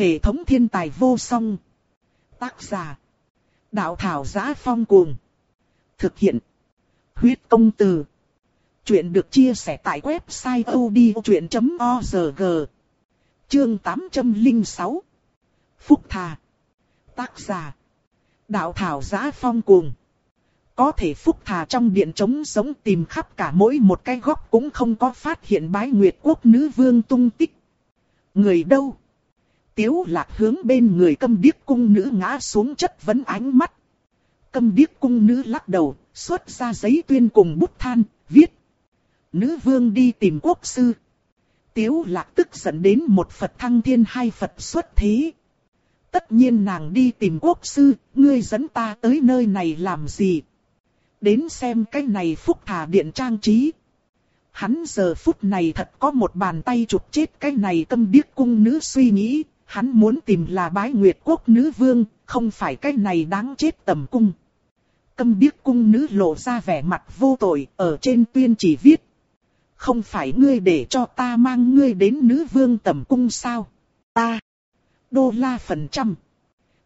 Hệ thống thiên tài vô song. Tác giả. Đạo thảo giá phong cuồng. Thực hiện. Huyết công từ. Chuyện được chia sẻ tại website odchuyện.org. Chương 806. Phúc Thà. Tác giả. Đạo thảo giá phong cuồng. Có thể phúc thà trong điện trống sống tìm khắp cả mỗi một cái góc cũng không có phát hiện bái nguyệt quốc nữ vương tung tích. Người đâu? Tiếu lạc hướng bên người câm điếc cung nữ ngã xuống chất vấn ánh mắt. Câm điếc cung nữ lắc đầu, xuất ra giấy tuyên cùng bút than, viết. Nữ vương đi tìm quốc sư. Tiếu lạc tức giận đến một Phật thăng thiên hai Phật xuất thế. Tất nhiên nàng đi tìm quốc sư, ngươi dẫn ta tới nơi này làm gì? Đến xem cái này phúc thả điện trang trí. Hắn giờ phút này thật có một bàn tay chụp chết cái này câm điếc cung nữ suy nghĩ, hắn muốn tìm là bái nguyệt quốc nữ vương, không phải cái này đáng chết tầm cung. Câm điếc cung nữ lộ ra vẻ mặt vô tội, ở trên tuyên chỉ viết. Không phải ngươi để cho ta mang ngươi đến nữ vương tầm cung sao? Ta! Đô la phần trăm.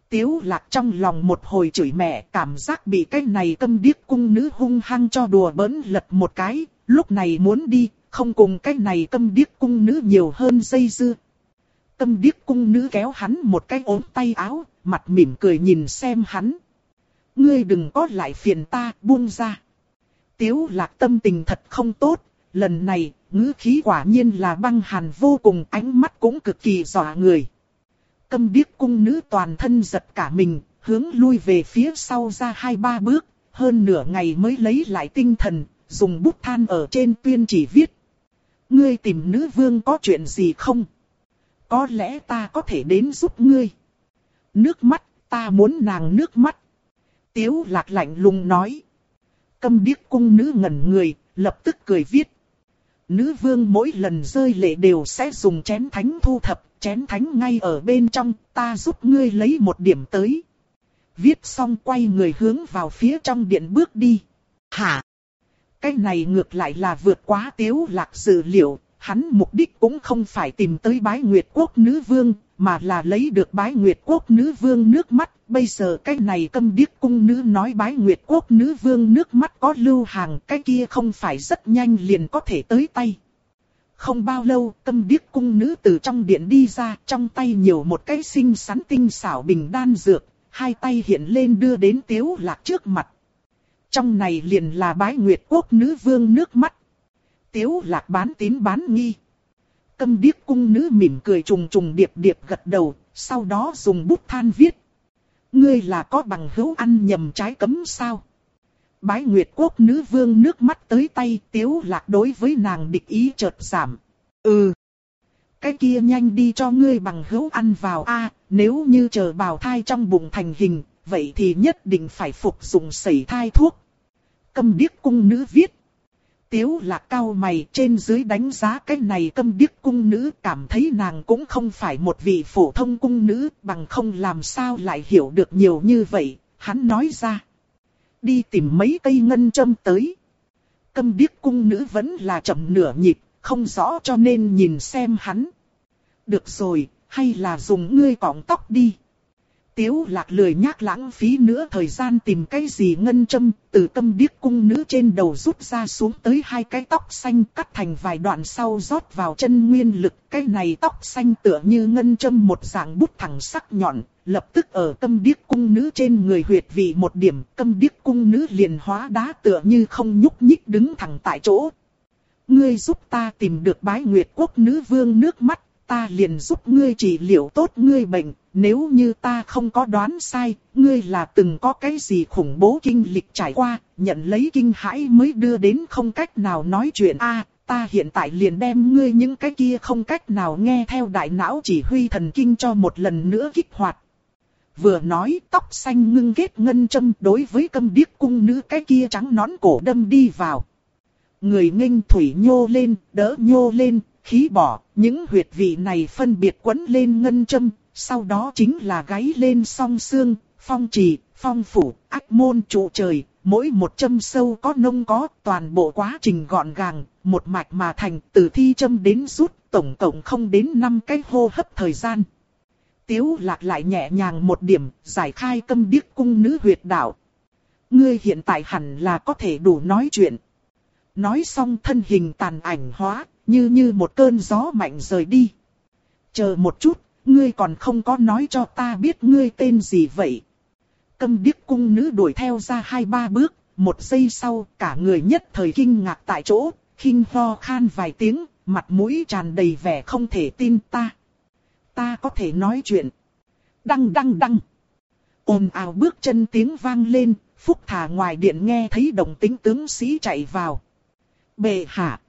Tiếu lạc trong lòng một hồi chửi mẹ cảm giác bị cái này câm điếc cung nữ hung hăng cho đùa bỡn lật một cái, lúc này muốn đi, không cùng cái này câm điếc cung nữ nhiều hơn dây dưa. Tâm điếc cung nữ kéo hắn một cái ốm tay áo, mặt mỉm cười nhìn xem hắn. Ngươi đừng có lại phiền ta, buông ra. Tiếu lạc tâm tình thật không tốt, lần này, ngữ khí quả nhiên là băng hàn vô cùng ánh mắt cũng cực kỳ dọa người. Câm điếc cung nữ toàn thân giật cả mình, hướng lui về phía sau ra hai ba bước, hơn nửa ngày mới lấy lại tinh thần, dùng bút than ở trên tuyên chỉ viết. Ngươi tìm nữ vương có chuyện gì không? Có lẽ ta có thể đến giúp ngươi. Nước mắt, ta muốn nàng nước mắt. Tiếu lạc lạnh lùng nói. Câm điếc cung nữ ngẩn người, lập tức cười viết. Nữ vương mỗi lần rơi lệ đều sẽ dùng chén thánh thu thập, chén thánh ngay ở bên trong, ta giúp ngươi lấy một điểm tới. Viết xong quay người hướng vào phía trong điện bước đi. Hả? Cái này ngược lại là vượt quá tiếu lạc dự liệu, hắn mục đích cũng không phải tìm tới bái nguyệt quốc nữ vương, mà là lấy được bái nguyệt quốc nữ vương nước mắt. Bây giờ cái này câm điếc cung nữ nói bái nguyệt quốc nữ vương nước mắt có lưu hàng, cái kia không phải rất nhanh liền có thể tới tay. Không bao lâu, câm điếc cung nữ từ trong điện đi ra, trong tay nhiều một cái xinh xắn tinh xảo bình đan dược, hai tay hiện lên đưa đến tiếu lạc trước mặt. Trong này liền là bái nguyệt quốc nữ vương nước mắt. Tiếu lạc bán tín bán nghi. Câm điếc cung nữ mỉm cười trùng trùng điệp điệp gật đầu, sau đó dùng bút than viết. Ngươi là có bằng hữu ăn nhầm trái cấm sao? Bái Nguyệt Quốc nữ vương nước mắt tới tay tiếu lạc đối với nàng địch ý chợt giảm. Ừ. Cái kia nhanh đi cho ngươi bằng hữu ăn vào a nếu như chờ bào thai trong bụng thành hình, vậy thì nhất định phải phục dụng sẩy thai thuốc. Câm điếc cung nữ viết. Tiếu lạc cao mày trên dưới đánh giá cái này câm điếc cung nữ cảm thấy nàng cũng không phải một vị phổ thông cung nữ bằng không làm sao lại hiểu được nhiều như vậy, hắn nói ra. Đi tìm mấy cây ngân châm tới. Câm điếc cung nữ vẫn là chậm nửa nhịp, không rõ cho nên nhìn xem hắn. Được rồi, hay là dùng ngươi cọng tóc đi. Tiếu lạc lười nhác lãng phí nữa thời gian tìm cái gì ngân châm, từ tâm điếc cung nữ trên đầu rút ra xuống tới hai cái tóc xanh cắt thành vài đoạn sau rót vào chân nguyên lực. Cái này tóc xanh tựa như ngân châm một dạng bút thẳng sắc nhọn, lập tức ở tâm điếc cung nữ trên người huyệt vị một điểm, tâm điếc cung nữ liền hóa đá tựa như không nhúc nhích đứng thẳng tại chỗ. Ngươi giúp ta tìm được bái nguyệt quốc nữ vương nước mắt, ta liền giúp ngươi trị liệu tốt ngươi bệnh, nếu như ta không có đoán sai, ngươi là từng có cái gì khủng bố kinh lịch trải qua, nhận lấy kinh hãi mới đưa đến không cách nào nói chuyện a ta hiện tại liền đem ngươi những cái kia không cách nào nghe theo đại não chỉ huy thần kinh cho một lần nữa kích hoạt. Vừa nói tóc xanh ngưng kết ngân châm đối với câm điếc cung nữ cái kia trắng nón cổ đâm đi vào. Người nghênh thủy nhô lên, đỡ nhô lên, khí bỏ, những huyệt vị này phân biệt quấn lên ngân châm, sau đó chính là gáy lên song xương, phong trì, phong phủ, ác môn trụ trời, mỗi một châm sâu có nông có, toàn bộ quá trình gọn gàng, một mạch mà thành, từ thi châm đến rút, tổng cộng không đến 5 cái hô hấp thời gian. Tiếu lạc lại nhẹ nhàng một điểm, giải khai câm điếc cung nữ huyệt đạo. Ngươi hiện tại hẳn là có thể đủ nói chuyện. Nói xong thân hình tàn ảnh hóa, như như một cơn gió mạnh rời đi. Chờ một chút, ngươi còn không có nói cho ta biết ngươi tên gì vậy. Câm điếc cung nữ đuổi theo ra hai ba bước, một giây sau cả người nhất thời kinh ngạc tại chỗ, khinh ho khan vài tiếng, mặt mũi tràn đầy vẻ không thể tin ta. Ta có thể nói chuyện. Đăng đăng đăng. ồn ào bước chân tiếng vang lên, phúc thả ngoài điện nghe thấy đồng tính tướng sĩ chạy vào. Bệ hạ.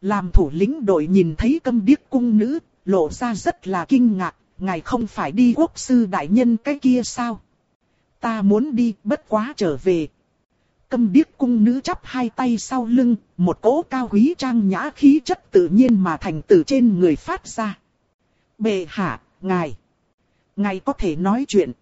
Làm thủ lĩnh đội nhìn thấy câm điếc cung nữ, lộ ra rất là kinh ngạc, ngài không phải đi quốc sư đại nhân cái kia sao? Ta muốn đi, bất quá trở về. Câm điếc cung nữ chắp hai tay sau lưng, một cỗ cao quý trang nhã khí chất tự nhiên mà thành từ trên người phát ra. Bệ hạ, ngài, ngài có thể nói chuyện.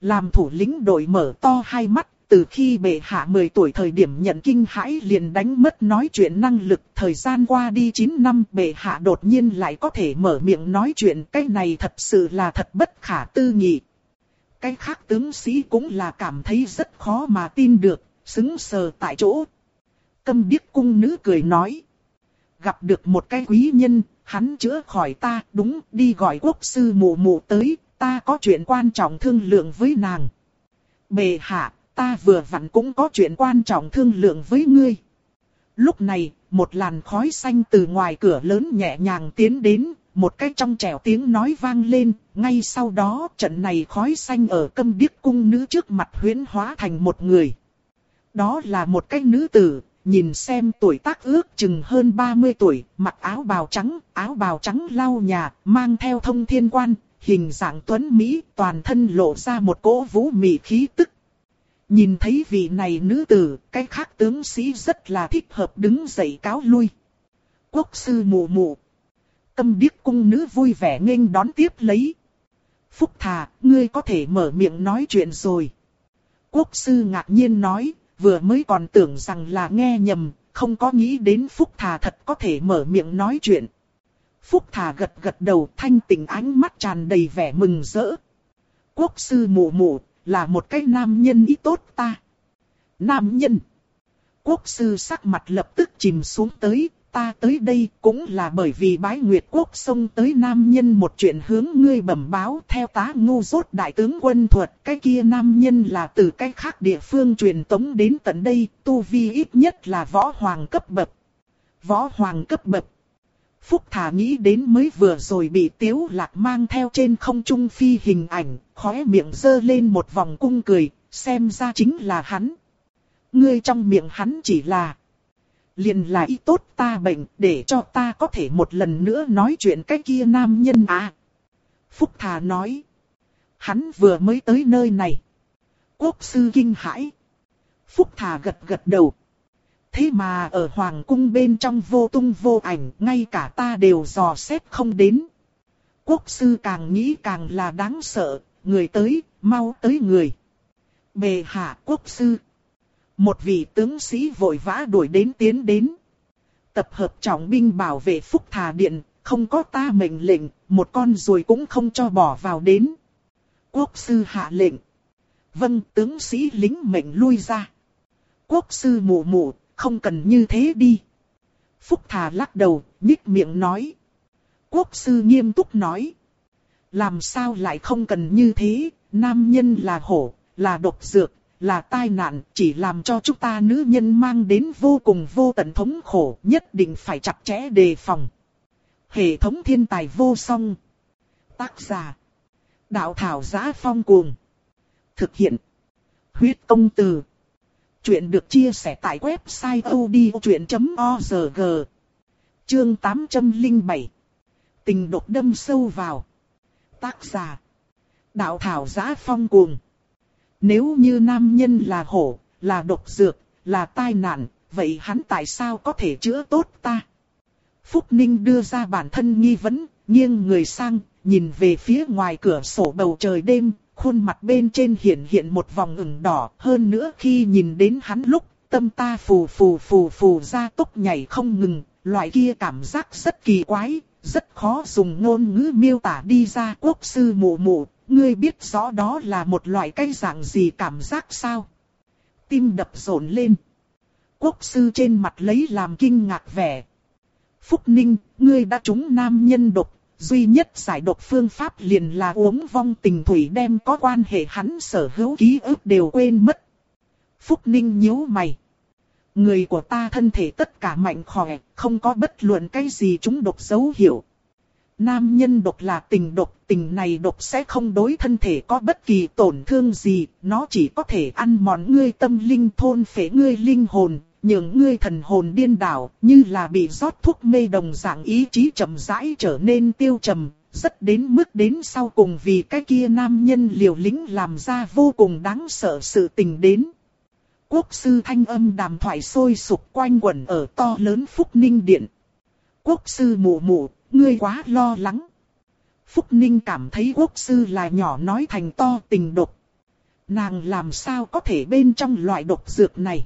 Làm thủ lĩnh đội mở to hai mắt, từ khi bệ hạ 10 tuổi thời điểm nhận kinh hãi liền đánh mất nói chuyện năng lực, thời gian qua đi 9 năm bệ hạ đột nhiên lại có thể mở miệng nói chuyện, cái này thật sự là thật bất khả tư nghị. Cái khác tướng sĩ cũng là cảm thấy rất khó mà tin được, xứng sờ tại chỗ. Câm điếc cung nữ cười nói. Gặp được một cái quý nhân, hắn chữa khỏi ta, đúng, đi gọi quốc sư mụ mụ tới, ta có chuyện quan trọng thương lượng với nàng. Bệ hạ, ta vừa vặn cũng có chuyện quan trọng thương lượng với ngươi. Lúc này, một làn khói xanh từ ngoài cửa lớn nhẹ nhàng tiến đến, một cái trong trẻo tiếng nói vang lên, ngay sau đó trận này khói xanh ở câm điếc cung nữ trước mặt huyễn hóa thành một người. Đó là một cái nữ tử, nhìn xem tuổi tác ước chừng hơn 30 tuổi, mặc áo bào trắng, áo bào trắng lau nhà, mang theo thông thiên quan, hình dạng tuấn Mỹ, toàn thân lộ ra một cỗ vũ mị khí tức. Nhìn thấy vị này nữ tử, cái khác tướng sĩ rất là thích hợp đứng dậy cáo lui. Quốc sư mù mù. Tâm điếc cung nữ vui vẻ nghênh đón tiếp lấy. Phúc thà, ngươi có thể mở miệng nói chuyện rồi. Quốc sư ngạc nhiên nói, vừa mới còn tưởng rằng là nghe nhầm, không có nghĩ đến Phúc Thà thật có thể mở miệng nói chuyện. Phúc Thà gật gật đầu thanh tỉnh ánh mắt tràn đầy vẻ mừng rỡ. Quốc sư mù mù là một cái nam nhân ý tốt ta. Nam nhân. Quốc sư sắc mặt lập tức chìm xuống tới, ta tới đây cũng là bởi vì bái nguyệt quốc xông tới nam nhân một chuyện hướng ngươi bẩm báo theo tá ngu rốt đại tướng quân thuật. Cái kia nam nhân là từ cái khác địa phương truyền tống đến tận đây, tu vi ít nhất là võ hoàng cấp bậc. Võ hoàng cấp bậc. Phúc Thà nghĩ đến mới vừa rồi bị Tiếu Lạc mang theo trên không trung phi hình ảnh, khóe miệng dơ lên một vòng cung cười, xem ra chính là hắn. Ngươi trong miệng hắn chỉ là liền là y tốt ta bệnh để cho ta có thể một lần nữa nói chuyện cái kia nam nhân à. Phúc Thà nói. Hắn vừa mới tới nơi này. Quốc sư kinh hãi. Phúc Thà gật gật đầu. Thế mà ở Hoàng cung bên trong vô tung vô ảnh, ngay cả ta đều dò xét không đến. Quốc sư càng nghĩ càng là đáng sợ, người tới, mau tới người. Bề hạ quốc sư. Một vị tướng sĩ vội vã đuổi đến tiến đến. Tập hợp trọng binh bảo vệ phúc thà điện, không có ta mệnh lệnh, một con ruồi cũng không cho bỏ vào đến. Quốc sư hạ lệnh. Vâng, tướng sĩ lính mệnh lui ra. Quốc sư mụ mụ, không cần như thế đi. Phúc thà lắc đầu, nhích miệng nói. Quốc sư nghiêm túc nói. Làm sao lại không cần như thế, nam nhân là hổ, là độc dược, là tai nạn, chỉ làm cho chúng ta nữ nhân mang đến vô cùng vô tận thống khổ, nhất định phải chặt chẽ đề phòng. Hệ thống thiên tài vô song. Tác giả. Đạo thảo giá phong cuồng. Thực hiện. Huyết công từ. Chuyện được chia sẻ tại website odchuyện.org. Chương 807. Tình đột đâm sâu vào. Tác giả. Đạo thảo giá phong cuồng. Nếu như nam nhân là hổ, là độc dược, là tai nạn, vậy hắn tại sao có thể chữa tốt ta? Phúc Ninh đưa ra bản thân nghi vấn, nghiêng người sang, nhìn về phía ngoài cửa sổ bầu trời đêm, khuôn mặt bên trên hiện hiện một vòng ửng đỏ. Hơn nữa khi nhìn đến hắn lúc, tâm ta phù phù phù phù ra tốc nhảy không ngừng, loại kia cảm giác rất kỳ quái, rất khó dùng ngôn ngữ miêu tả đi ra quốc sư mụ mụ, ngươi biết rõ đó là một loại cái dạng gì cảm giác sao? Tim đập rộn lên. Quốc sư trên mặt lấy làm kinh ngạc vẻ. Phúc Ninh, ngươi đã trúng nam nhân độc, duy nhất giải độc phương pháp liền là uống vong tình thủy đem có quan hệ hắn sở hữu ký ức đều quên mất. Phúc Ninh nhíu mày. Người của ta thân thể tất cả mạnh khỏe, không có bất luận cái gì chúng độc dấu hiệu. Nam nhân độc là tình độc, tình này độc sẽ không đối thân thể có bất kỳ tổn thương gì, nó chỉ có thể ăn mòn ngươi tâm linh thôn phế ngươi linh hồn, nhường ngươi thần hồn điên đảo, như là bị rót thuốc mê đồng dạng ý chí chậm rãi trở nên tiêu trầm, rất đến mức đến sau cùng vì cái kia nam nhân liều lĩnh làm ra vô cùng đáng sợ sự tình đến. Quốc sư thanh âm đàm thoại sôi sục quanh quẩn ở to lớn Phúc Ninh Điện. Quốc sư mụ mụ, ngươi quá lo lắng. Phúc Ninh cảm thấy quốc sư là nhỏ nói thành to tình độc. Nàng làm sao có thể bên trong loại độc dược này.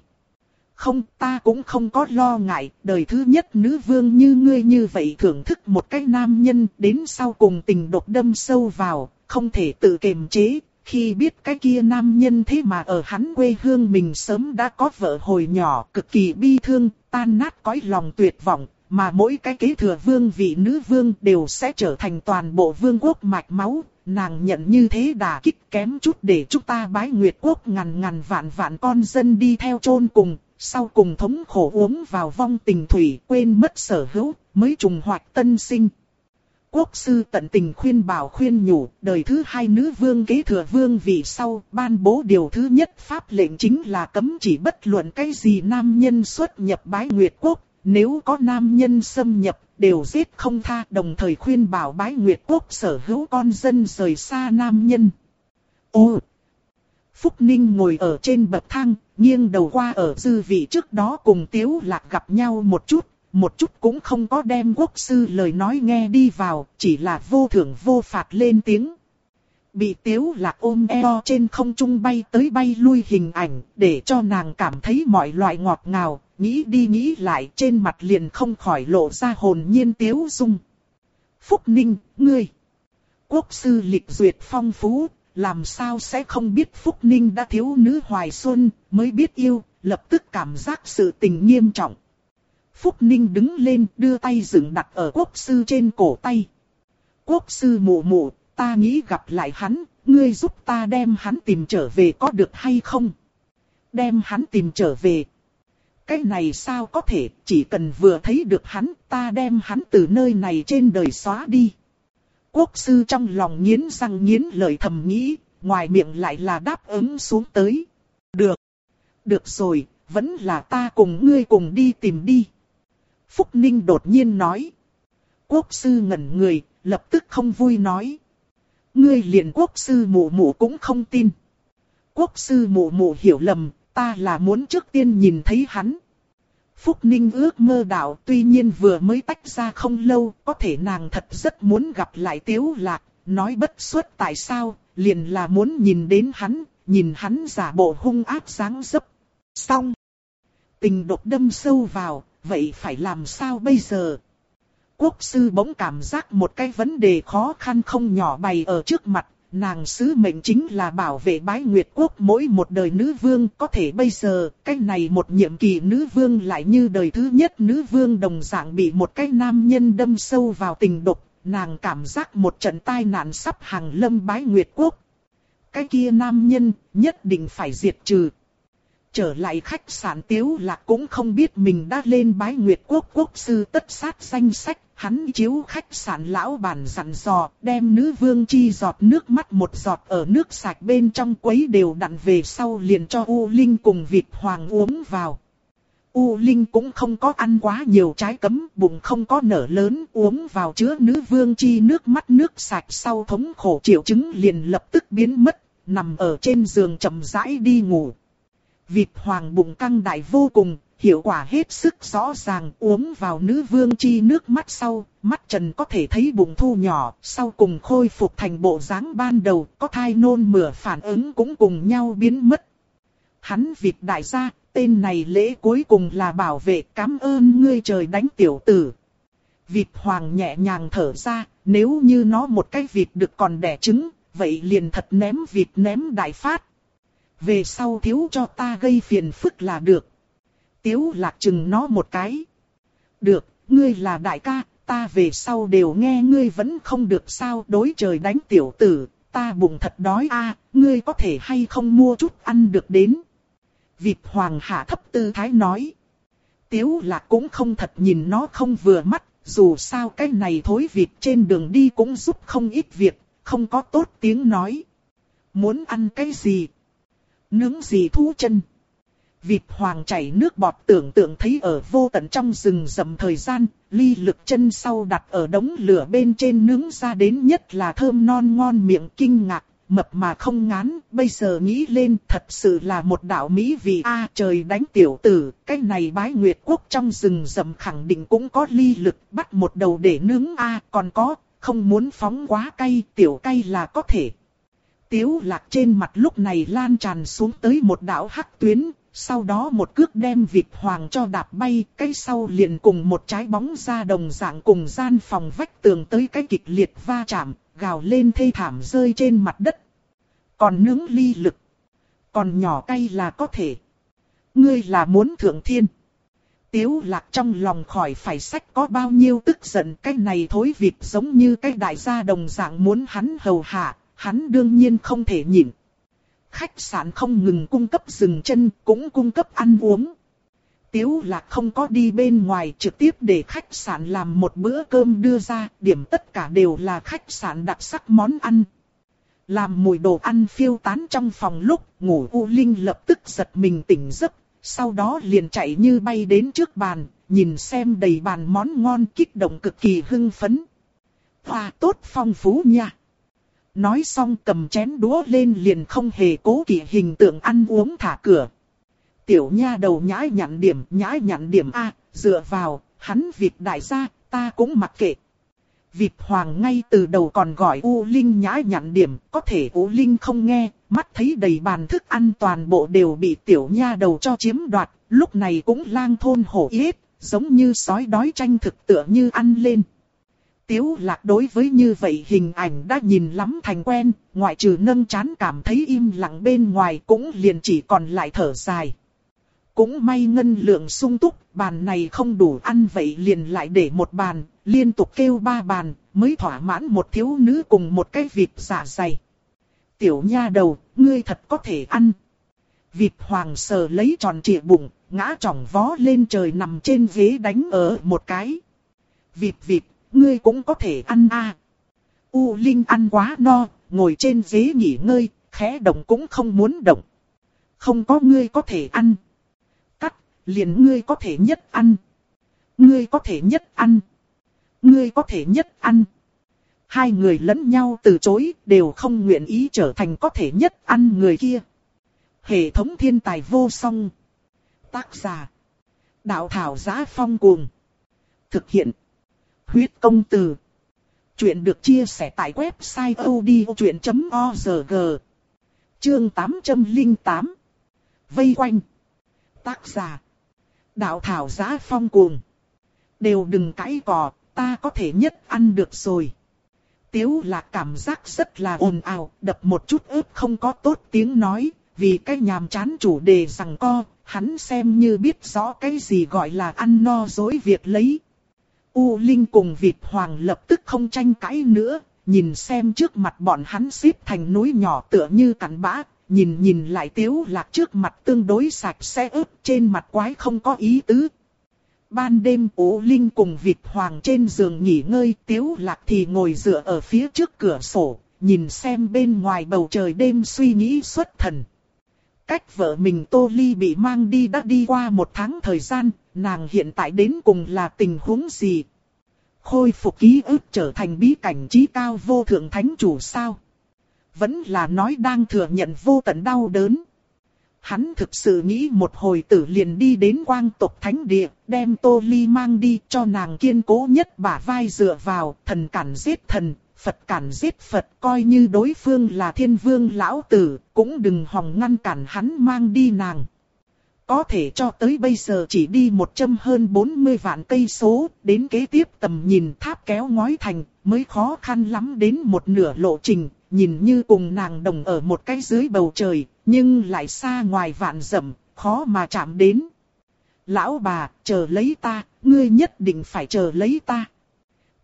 Không ta cũng không có lo ngại, đời thứ nhất nữ vương như ngươi như vậy thưởng thức một cái nam nhân đến sau cùng tình đột đâm sâu vào, không thể tự kiềm chế. Khi biết cái kia nam nhân thế mà ở hắn quê hương mình sớm đã có vợ hồi nhỏ cực kỳ bi thương, tan nát cõi lòng tuyệt vọng, mà mỗi cái kế thừa vương vị nữ vương đều sẽ trở thành toàn bộ vương quốc mạch máu, nàng nhận như thế đà kích kém chút để chúng ta bái nguyệt quốc ngàn ngàn vạn vạn con dân đi theo chôn cùng, sau cùng thống khổ uống vào vong tình thủy quên mất sở hữu, mới trùng hoạt tân sinh. Quốc sư tận tình khuyên bảo khuyên nhủ, đời thứ hai nữ vương kế thừa vương vị sau, ban bố điều thứ nhất pháp lệnh chính là cấm chỉ bất luận cái gì nam nhân xuất nhập bái nguyệt quốc, nếu có nam nhân xâm nhập, đều giết không tha đồng thời khuyên bảo bái nguyệt quốc sở hữu con dân rời xa nam nhân. Ô! Phúc Ninh ngồi ở trên bậc thang, nghiêng đầu qua ở dư vị trước đó cùng Tiếu Lạc gặp nhau một chút, một chút cũng không có đem quốc sư lời nói nghe đi vào, chỉ là vô thưởng vô phạt lên tiếng. Bị Tiếu Lạc ôm eo trên không trung bay tới bay lui hình ảnh, để cho nàng cảm thấy mọi loại ngọt ngào, nghĩ đi nghĩ lại trên mặt liền không khỏi lộ ra hồn nhiên Tiếu Dung. Phúc Ninh, ngươi! Quốc sư lịch duyệt phong phú, làm sao sẽ không biết Phúc Ninh đã thiếu nữ hoài xuân, mới biết yêu, lập tức cảm giác sự tình nghiêm trọng. Phúc Ninh đứng lên đưa tay dựng đặt ở quốc sư trên cổ tay. Quốc sư mụ mụ, ta nghĩ gặp lại hắn, ngươi giúp ta đem hắn tìm trở về có được hay không? Đem hắn tìm trở về. Cái này sao có thể, chỉ cần vừa thấy được hắn, ta đem hắn từ nơi này trên đời xóa đi. Quốc sư trong lòng nghiến răng nghiến lời thầm nghĩ, ngoài miệng lại là đáp ứng xuống tới. Được. Được rồi, vẫn là ta cùng ngươi cùng đi tìm đi. Phúc Ninh đột nhiên nói. Quốc sư ngẩn người, lập tức không vui nói. Ngươi liền quốc sư mụ mụ cũng không tin. Quốc sư mụ mụ hiểu lầm, ta là muốn trước tiên nhìn thấy hắn. Phúc Ninh ước mơ đạo tuy nhiên vừa mới tách ra không lâu, có thể nàng thật rất muốn gặp lại Tiếu Lạc, nói bất xuất tại sao, liền là muốn nhìn đến hắn, nhìn hắn giả bộ hung ác dáng dấp. Xong. Tình độc đâm sâu vào, vậy phải làm sao bây giờ? Quốc sư bỗng cảm giác một cái vấn đề khó khăn không nhỏ bày ở trước mặt, nàng sứ mệnh chính là bảo vệ bái nguyệt quốc mỗi một đời nữ vương có thể bây giờ, cái này một nhiệm kỳ nữ vương lại như đời thứ nhất nữ vương đồng dạng bị một cái nam nhân đâm sâu vào tình độc, nàng cảm giác một trận tai nạn sắp hàng lâm bái nguyệt quốc. Cái kia nam nhân nhất định phải diệt trừ. Trở lại khách sạn tiếu lạc cũng không biết mình đã lên bái nguyệt quốc quốc sư tất sát danh sách hắn chiếu khách sạn lão bản dặn dò, đem nữ vương chi giọt nước mắt một giọt ở nước sạch bên trong quấy đều đặn về sau liền cho U Linh cùng vịt hoàng uống vào. U Linh cũng không có ăn quá nhiều trái cấm, bụng không có nở lớn, uống vào chứa nữ vương chi nước mắt nước sạch sau thống khổ triệu chứng liền lập tức biến mất, nằm ở trên giường chậm rãi đi ngủ. Vịt hoàng bụng căng đại vô cùng, hiệu quả hết sức rõ ràng uống vào nữ vương chi nước mắt sau, mắt trần có thể thấy bụng thu nhỏ, sau cùng khôi phục thành bộ dáng ban đầu, có thai nôn mửa phản ứng cũng cùng nhau biến mất. Hắn vịt đại gia, tên này lễ cuối cùng là bảo vệ cảm ơn ngươi trời đánh tiểu tử. Vịt hoàng nhẹ nhàng thở ra, nếu như nó một cái vịt được còn đẻ trứng, vậy liền thật ném vịt ném đại phát. Về sau thiếu cho ta gây phiền phức là được. Tiếu lạc chừng nó một cái. Được, ngươi là đại ca, ta về sau đều nghe ngươi vẫn không được sao đối trời đánh tiểu tử, ta bụng thật đói a, ngươi có thể hay không mua chút ăn được đến. Vịt hoàng hạ thấp tư thái nói. Tiếu lạc cũng không thật nhìn nó không vừa mắt, dù sao cái này thối vịt trên đường đi cũng giúp không ít việc, không có tốt tiếng nói. Muốn ăn cái gì? Nướng gì thú chân? Vịt hoàng chảy nước bọt tưởng tượng thấy ở vô tận trong rừng rầm thời gian, ly lực chân sau đặt ở đống lửa bên trên nướng ra đến nhất là thơm non ngon miệng kinh ngạc, mập mà không ngán, bây giờ nghĩ lên thật sự là một đạo mỹ vị a trời đánh tiểu tử, cái này bái nguyệt quốc trong rừng rậm khẳng định cũng có ly lực bắt một đầu để nướng a còn có, không muốn phóng quá cay, tiểu cay là có thể. Tiếu lạc trên mặt lúc này lan tràn xuống tới một đảo hắc tuyến, sau đó một cước đem vịt hoàng cho đạp bay, cái sau liền cùng một trái bóng ra đồng dạng cùng gian phòng vách tường tới cái kịch liệt va chạm, gào lên thê thảm rơi trên mặt đất. Còn nướng ly lực, còn nhỏ cay là có thể. Ngươi là muốn thượng thiên. Tiếu lạc trong lòng khỏi phải sách có bao nhiêu tức giận cái này thối vịt giống như cái đại gia đồng dạng muốn hắn hầu hạ, hắn đương nhiên không thể nhịn khách sạn không ngừng cung cấp dừng chân, cũng cung cấp ăn uống. Tiếu lạc không có đi bên ngoài trực tiếp để khách sạn làm một bữa cơm đưa ra, điểm tất cả đều là khách sạn đặc sắc món ăn. Làm mùi đồ ăn phiêu tán trong phòng lúc, ngủ U Linh lập tức giật mình tỉnh giấc, sau đó liền chạy như bay đến trước bàn, nhìn xem đầy bàn món ngon kích động cực kỳ hưng phấn. Hoa tốt phong phú nha! Nói xong cầm chén đũa lên liền không hề cố kỵ hình tượng ăn uống thả cửa. Tiểu nha đầu nhãi nhặn điểm, nhãi nhặn điểm A, dựa vào, hắn vịt đại gia, ta cũng mặc kệ. Vịt hoàng ngay từ đầu còn gọi U Linh nhãi nhặn điểm, có thể U Linh không nghe, mắt thấy đầy bàn thức ăn toàn bộ đều bị tiểu nha đầu cho chiếm đoạt, lúc này cũng lang thôn hổ yết, giống như sói đói tranh thực tựa như ăn lên. Tiếu lạc đối với như vậy hình ảnh đã nhìn lắm thành quen, ngoại trừ nâng chán cảm thấy im lặng bên ngoài cũng liền chỉ còn lại thở dài. Cũng may ngân lượng sung túc, bàn này không đủ ăn vậy liền lại để một bàn, liên tục kêu ba bàn, mới thỏa mãn một thiếu nữ cùng một cái vịt giả dày. Tiểu nha đầu, ngươi thật có thể ăn. Vịt hoàng sờ lấy tròn trịa bụng, ngã trỏng vó lên trời nằm trên ghế đánh ở một cái. Vịt vịt, ngươi cũng có thể ăn a. U Linh ăn quá no, ngồi trên ghế nghỉ ngơi, khẽ động cũng không muốn động. Không có ngươi có thể ăn. Cắt, liền ngươi có thể nhất ăn. Ngươi có thể nhất ăn. Ngươi có thể nhất ăn. Hai người lẫn nhau từ chối, đều không nguyện ý trở thành có thể nhất ăn người kia. Hệ thống thiên tài vô song. Tác giả. Đạo thảo giá phong cuồng. Thực hiện. Huyết công từ. Chuyện được chia sẻ tại website odchuyện.org. Chương 808. Vây quanh. Tác giả. Đạo thảo giá phong cuồng. Đều đừng cãi cò, ta có thể nhất ăn được rồi. Tiếu là cảm giác rất là ồn ào, đập một chút ướp không có tốt tiếng nói, vì cái nhàm chán chủ đề rằng co, hắn xem như biết rõ cái gì gọi là ăn no dối việc lấy. U Linh cùng vịt hoàng lập tức không tranh cãi nữa, nhìn xem trước mặt bọn hắn xếp thành núi nhỏ tựa như cắn bã, nhìn nhìn lại tiếu lạc trước mặt tương đối sạch sẽ ướp trên mặt quái không có ý tứ. Ban đêm U Linh cùng vịt hoàng trên giường nghỉ ngơi tiếu lạc thì ngồi dựa ở phía trước cửa sổ, nhìn xem bên ngoài bầu trời đêm suy nghĩ xuất thần. Cách vợ mình Tô Ly bị mang đi đã đi qua một tháng thời gian, nàng hiện tại đến cùng là tình huống gì? Khôi phục ký ức trở thành bí cảnh trí cao vô thượng thánh chủ sao? Vẫn là nói đang thừa nhận vô tận đau đớn. Hắn thực sự nghĩ một hồi tử liền đi đến quang tộc thánh địa, đem Tô Ly mang đi cho nàng kiên cố nhất bả vai dựa vào, thần cản giết thần, Phật cản giết Phật coi như đối phương là thiên vương lão tử, cũng đừng hòng ngăn cản hắn mang đi nàng. có thể cho tới bây giờ chỉ đi một trăm hơn 40 vạn cây số, đến kế tiếp tầm nhìn tháp kéo ngói thành, mới khó khăn lắm đến một nửa lộ trình, nhìn như cùng nàng đồng ở một cái dưới bầu trời, nhưng lại xa ngoài vạn dặm, khó mà chạm đến. Lão bà, chờ lấy ta, ngươi nhất định phải chờ lấy ta.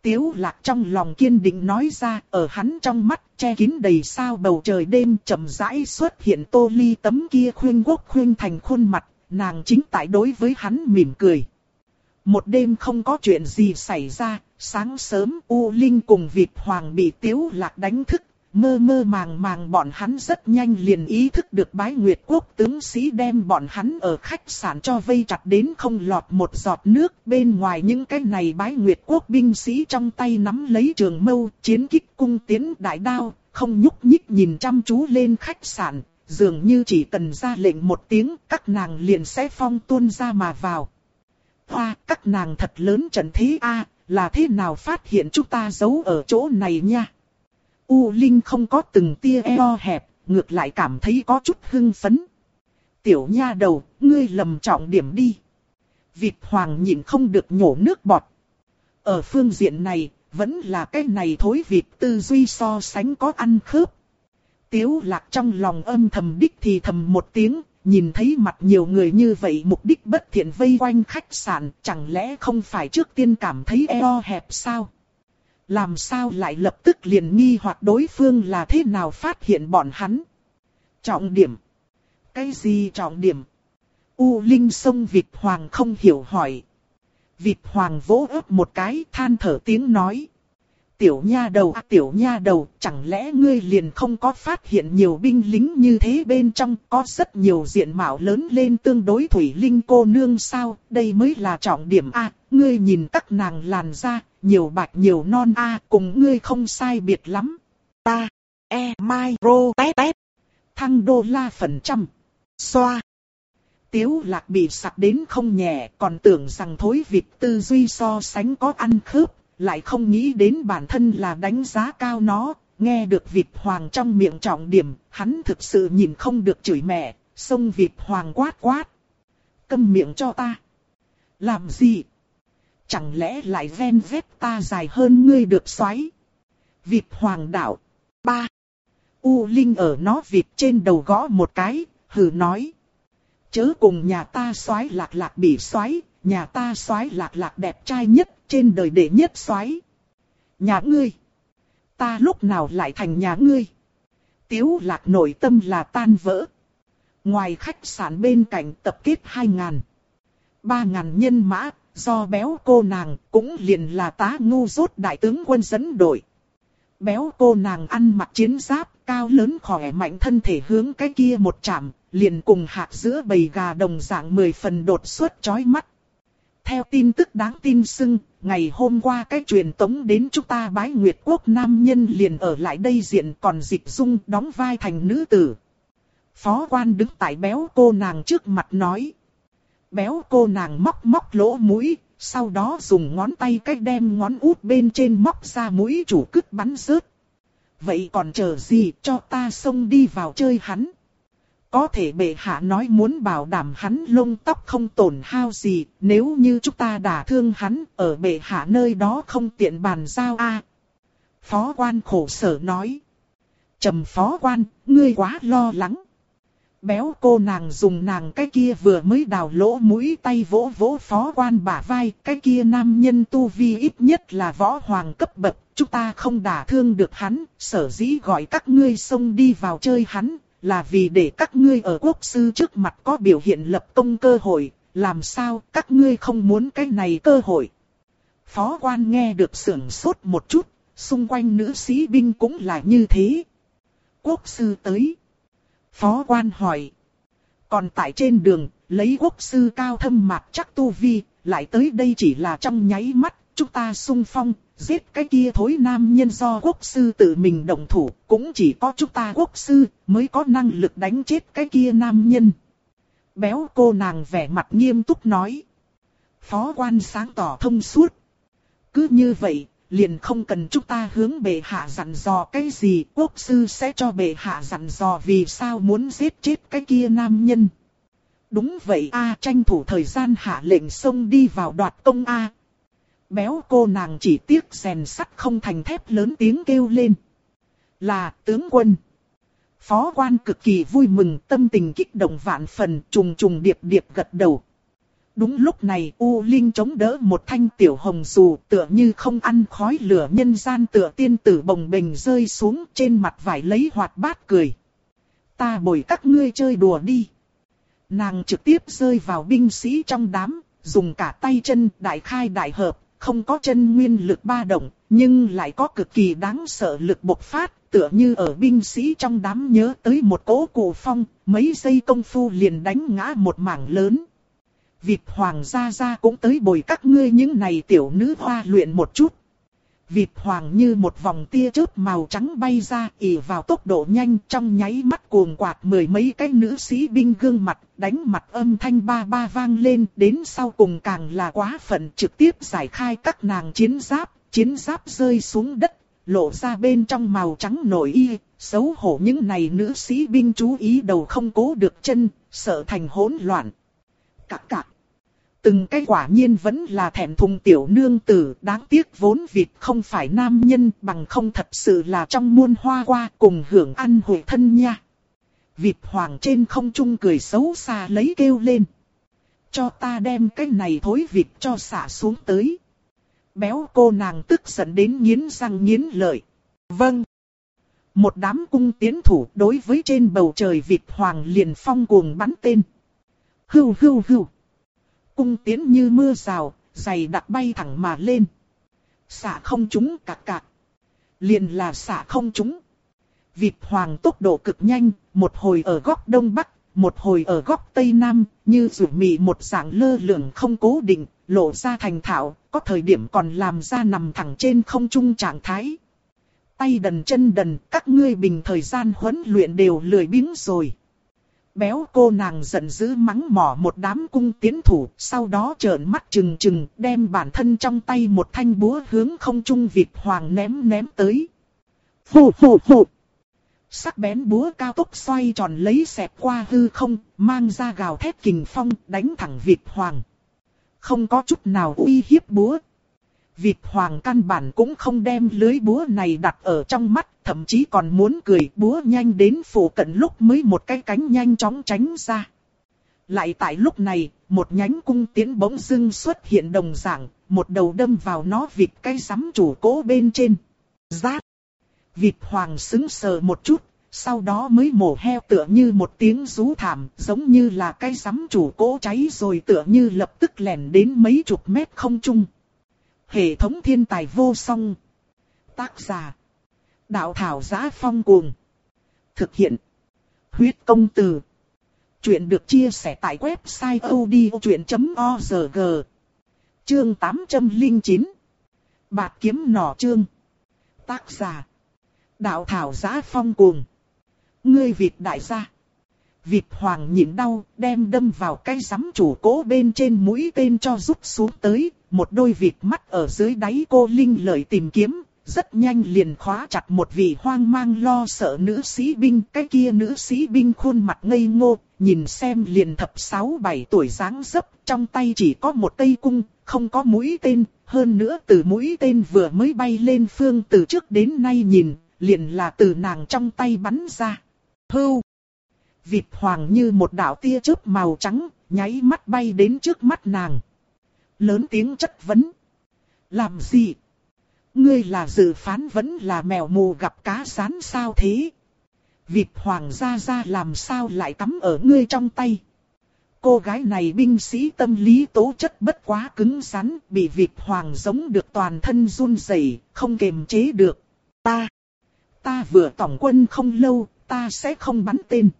Tiếu lạc trong lòng kiên định nói ra, ở hắn trong mắt che kín đầy sao bầu trời đêm chậm rãi xuất hiện tô ly tấm kia khuyên quốc khuyên thành khuôn mặt, nàng chính tại đối với hắn mỉm cười. Một đêm không có chuyện gì xảy ra, sáng sớm U Linh cùng Việt Hoàng bị Tiếu Lạc đánh thức, mơ mơ màng màng bọn hắn rất nhanh liền ý thức được bái Nguyệt Quốc tướng sĩ đem bọn hắn ở khách sạn cho vây chặt đến không lọt một giọt nước. Bên ngoài những cái này bái Nguyệt Quốc binh sĩ trong tay nắm lấy trường mâu, chiến kích cung tiến đại đao, không nhúc nhích nhìn chăm chú lên khách sạn, dường như chỉ cần ra lệnh một tiếng, các nàng liền sẽ phong tuôn ra mà vào. Hoa, các nàng thật lớn trận thế a là thế nào phát hiện chúng ta giấu ở chỗ này nha. U Linh không có từng tia eo hẹp, ngược lại cảm thấy có chút hưng phấn. Tiểu nha đầu, ngươi lầm trọng điểm đi. Vịt hoàng nhịn không được nhổ nước bọt. Ở phương diện này, vẫn là cái này thối vịt tư duy so sánh có ăn khớp. Tiếu lạc trong lòng âm thầm đích thì thầm một tiếng, nhìn thấy mặt nhiều người như vậy mục đích bất thiện vây quanh khách sạn, chẳng lẽ không phải trước tiên cảm thấy eo hẹp sao? Làm sao lại lập tức liền nghi hoặc đối phương là thế nào phát hiện bọn hắn? Trọng điểm. Cái gì trọng điểm? U Linh sông Việt Hoàng không hiểu hỏi. Việt Hoàng vỗ ấp một cái than thở tiếng nói tiểu nha đầu à, tiểu nha đầu, chẳng lẽ ngươi liền không có phát hiện nhiều binh lính như thế bên trong có rất nhiều diện mạo lớn lên tương đối thủy linh cô nương sao, đây mới là trọng điểm a ngươi nhìn các nàng làn da, nhiều bạch nhiều non a cùng ngươi không sai biệt lắm. Ta, e, mai, rô, tét tét, thăng đô la phần trăm, xoa. Tiếu lạc bị sặc đến không nhẹ, còn tưởng rằng thối việc tư duy so sánh có ăn khớp, lại không nghĩ đến bản thân là đánh giá cao nó, nghe được Việt Hoàng trong miệng trọng điểm, hắn thực sự nhìn không được chửi mẹ, xông Việt Hoàng quát quát. Câm miệng cho ta. Làm gì? Chẳng lẽ lại ven vết ta dài hơn ngươi được xoáy? Việt Hoàng đạo. Ba. U Linh ở nó Việt trên đầu gõ một cái, hừ nói. Chớ cùng nhà ta xoáy lạc lạc bị xoáy, nhà ta xoáy lạc lạc đẹp trai nhất, trên đời đệ nhất xoáy. Nhà ngươi. Ta lúc nào lại thành nhà ngươi. Tiếu lạc nội tâm là tan vỡ. Ngoài khách sạn bên cạnh tập kết 2.000. 3.000 nhân mã, do béo cô nàng cũng liền là tá ngu rốt đại tướng quân dẫn đội. Béo cô nàng ăn mặc chiến giáp, cao lớn khỏe mạnh thân thể hướng cái kia một chạm, liền cùng hạt giữa bầy gà đồng dạng mười phần đột xuất chói mắt. Theo tin tức đáng tin sưng, ngày hôm qua cái truyền tống đến chúng ta bái Nguyệt Quốc nam nhân liền ở lại đây diện còn dịch dung đóng vai thành nữ tử. Phó quan đứng tại béo cô nàng trước mặt nói. Béo cô nàng móc móc lỗ mũi, sau đó dùng ngón tay cách đem ngón út bên trên móc ra mũi chủ cứt bắn rớt. Vậy còn chờ gì cho ta xông đi vào chơi hắn. Có thể bệ hạ nói muốn bảo đảm hắn lông tóc không tổn hao gì, nếu như chúng ta đả thương hắn, ở bệ hạ nơi đó không tiện bàn giao a. phó quan khổ sở nói. trầm phó quan, ngươi quá lo lắng. Béo cô nàng dùng nàng cái kia vừa mới đào lỗ mũi tay vỗ vỗ phó quan bả vai, cái kia nam nhân tu vi ít nhất là võ hoàng cấp bậc, chúng ta không đả thương được hắn, sở dĩ gọi các ngươi xông đi vào chơi hắn, là vì để các ngươi ở quốc sư trước mặt có biểu hiện lập công cơ hội, làm sao các ngươi không muốn cái này cơ hội. Phó quan nghe được sưởng sốt một chút, xung quanh nữ sĩ binh cũng là như thế. Quốc sư tới. Phó quan hỏi. Còn tại trên đường, lấy quốc sư cao thâm mạc chắc tu vi, lại tới đây chỉ là trong nháy mắt, chúng ta sung phong, giết cái kia thối nam nhân do quốc sư tự mình động thủ, cũng chỉ có chúng ta quốc sư mới có năng lực đánh chết cái kia nam nhân. Béo cô nàng vẻ mặt nghiêm túc nói. Phó quan sáng tỏ thông suốt. Cứ như vậy, liền không cần chúng ta hướng bệ hạ dặn dò cái gì, quốc sư sẽ cho bệ hạ dặn dò vì sao muốn giết chết cái kia nam nhân. Đúng vậy a tranh thủ thời gian hạ lệnh xông đi vào đoạt công a Béo cô nàng chỉ tiếc rèn sắt không thành thép lớn tiếng kêu lên. Là tướng quân. Phó quan cực kỳ vui mừng tâm tình kích động vạn phần trùng trùng điệp điệp gật đầu. Đúng lúc này U Linh chống đỡ một thanh tiểu hồng dù tựa như không ăn khói lửa nhân gian tựa tiên tử bồng bềnh rơi xuống trên mặt vải lấy hoạt bát cười. Ta bồi các ngươi chơi đùa đi. Nàng trực tiếp rơi vào binh sĩ trong đám, dùng cả tay chân đại khai đại hợp, không có chân nguyên lực ba động, nhưng lại có cực kỳ đáng sợ lực bộc phát, tựa như ở binh sĩ trong đám nhớ tới một cỗ cổ phong, mấy giây công phu liền đánh ngã một mảng lớn. Vịt hoàng gia gia cũng tới bồi các ngươi những này tiểu nữ hoa luyện một chút. Vịt hoàng như một vòng tia chớp màu trắng bay ra ỉ vào tốc độ nhanh trong nháy mắt cuồng quạt mười mấy cái nữ sĩ binh gương mặt đánh mặt âm thanh ba ba vang lên đến sau cùng càng là quá phận trực tiếp giải khai các nàng chiến giáp, chiến giáp rơi xuống đất, lộ ra bên trong màu trắng nổi y, xấu hổ những này nữ sĩ binh chú ý đầu không cố được chân, sợ thành hỗn loạn. Cạc cạc. Từng cái quả nhiên vẫn là thẹn thùng tiểu nương tử, đáng tiếc vốn vịt không phải nam nhân bằng không thật sự là trong muôn hoa qua cùng hưởng ăn hội thân nha. Vịt hoàng trên không trung cười xấu xa lấy kêu lên. Cho ta đem cái này thối vịt cho xả xuống tới. Béo cô nàng tức giận đến nghiến răng nghiến lợi. Vâng. Một đám cung tiến thủ đối với trên bầu trời vịt hoàng liền phong cuồng bắn tên. Hưu hưu hưu cung tiến như mưa rào, dày đặc bay thẳng mà lên. Xạ không trúng cạc cạc. Liền là xạ không trúng. Vịt hoàng tốc độ cực nhanh, một hồi ở góc đông bắc, một hồi ở góc tây nam, như rủ mị một dạng lơ lửng không cố định, lộ ra thành thạo, có thời điểm còn làm ra nằm thẳng trên không trung trạng thái. Tay đần chân đần, các ngươi bình thời gian huấn luyện đều lười biếng rồi. Béo cô nàng giận dữ mắng mỏ một đám cung tiến thủ, sau đó trợn mắt trừng trừng, đem bản thân trong tay một thanh búa hướng không trung vịt hoàng ném ném tới. Phù phù phù. Sắc bén búa cao tốc xoay tròn lấy xẹp qua hư không, mang ra gào thét kình phong, đánh thẳng vịt hoàng. Không có chút nào uy hiếp búa, Vịt hoàng căn bản cũng không đem lưới búa này đặt ở trong mắt, thậm chí còn muốn cười búa nhanh đến phủ cận lúc mới một cái cánh nhanh chóng tránh ra. Lại tại lúc này, một nhánh cung tiến bỗng dưng xuất hiện đồng dạng, một đầu đâm vào nó vịt cây sắm chủ cố bên trên. Rát! Vịt hoàng xứng sờ một chút, sau đó mới mổ heo tựa như một tiếng rú thảm, giống như là cây sắm chủ cố cháy rồi tựa như lập tức lẻn đến mấy chục mét không trung. Hệ thống thiên tài vô song. Tác giả. Đạo thảo giá phong cuồng. Thực hiện. Huyết công từ. Chuyện được chia sẻ tại website odchuyện.org. Chương 809. Bạc kiếm nỏ chương. Tác giả. Đạo thảo giá phong cuồng. Ngươi vịt đại gia. Vịt hoàng nhịn đau, đem đâm vào cái giấm chủ cố bên trên mũi tên cho rút xuống tới, một đôi vịt mắt ở dưới đáy cô Linh lợi tìm kiếm, rất nhanh liền khóa chặt một vị hoang mang lo sợ nữ sĩ binh. Cái kia nữ sĩ binh khuôn mặt ngây ngô, nhìn xem liền thập sáu bảy tuổi dáng dấp, trong tay chỉ có một cây cung, không có mũi tên, hơn nữa từ mũi tên vừa mới bay lên phương từ trước đến nay nhìn, liền là từ nàng trong tay bắn ra. Hưu! Vịt hoàng như một đạo tia chớp màu trắng, nháy mắt bay đến trước mắt nàng. Lớn tiếng chất vấn. Làm gì? Ngươi là dự phán vẫn là mèo mù gặp cá sán sao thế? Vịt hoàng gia gia làm sao lại cắm ở ngươi trong tay? Cô gái này binh sĩ tâm lý tố chất bất quá cứng rắn, bị vịt hoàng giống được toàn thân run rẩy, không kềm chế được. Ta, ta vừa tổng quân không lâu, ta sẽ không bắn tên.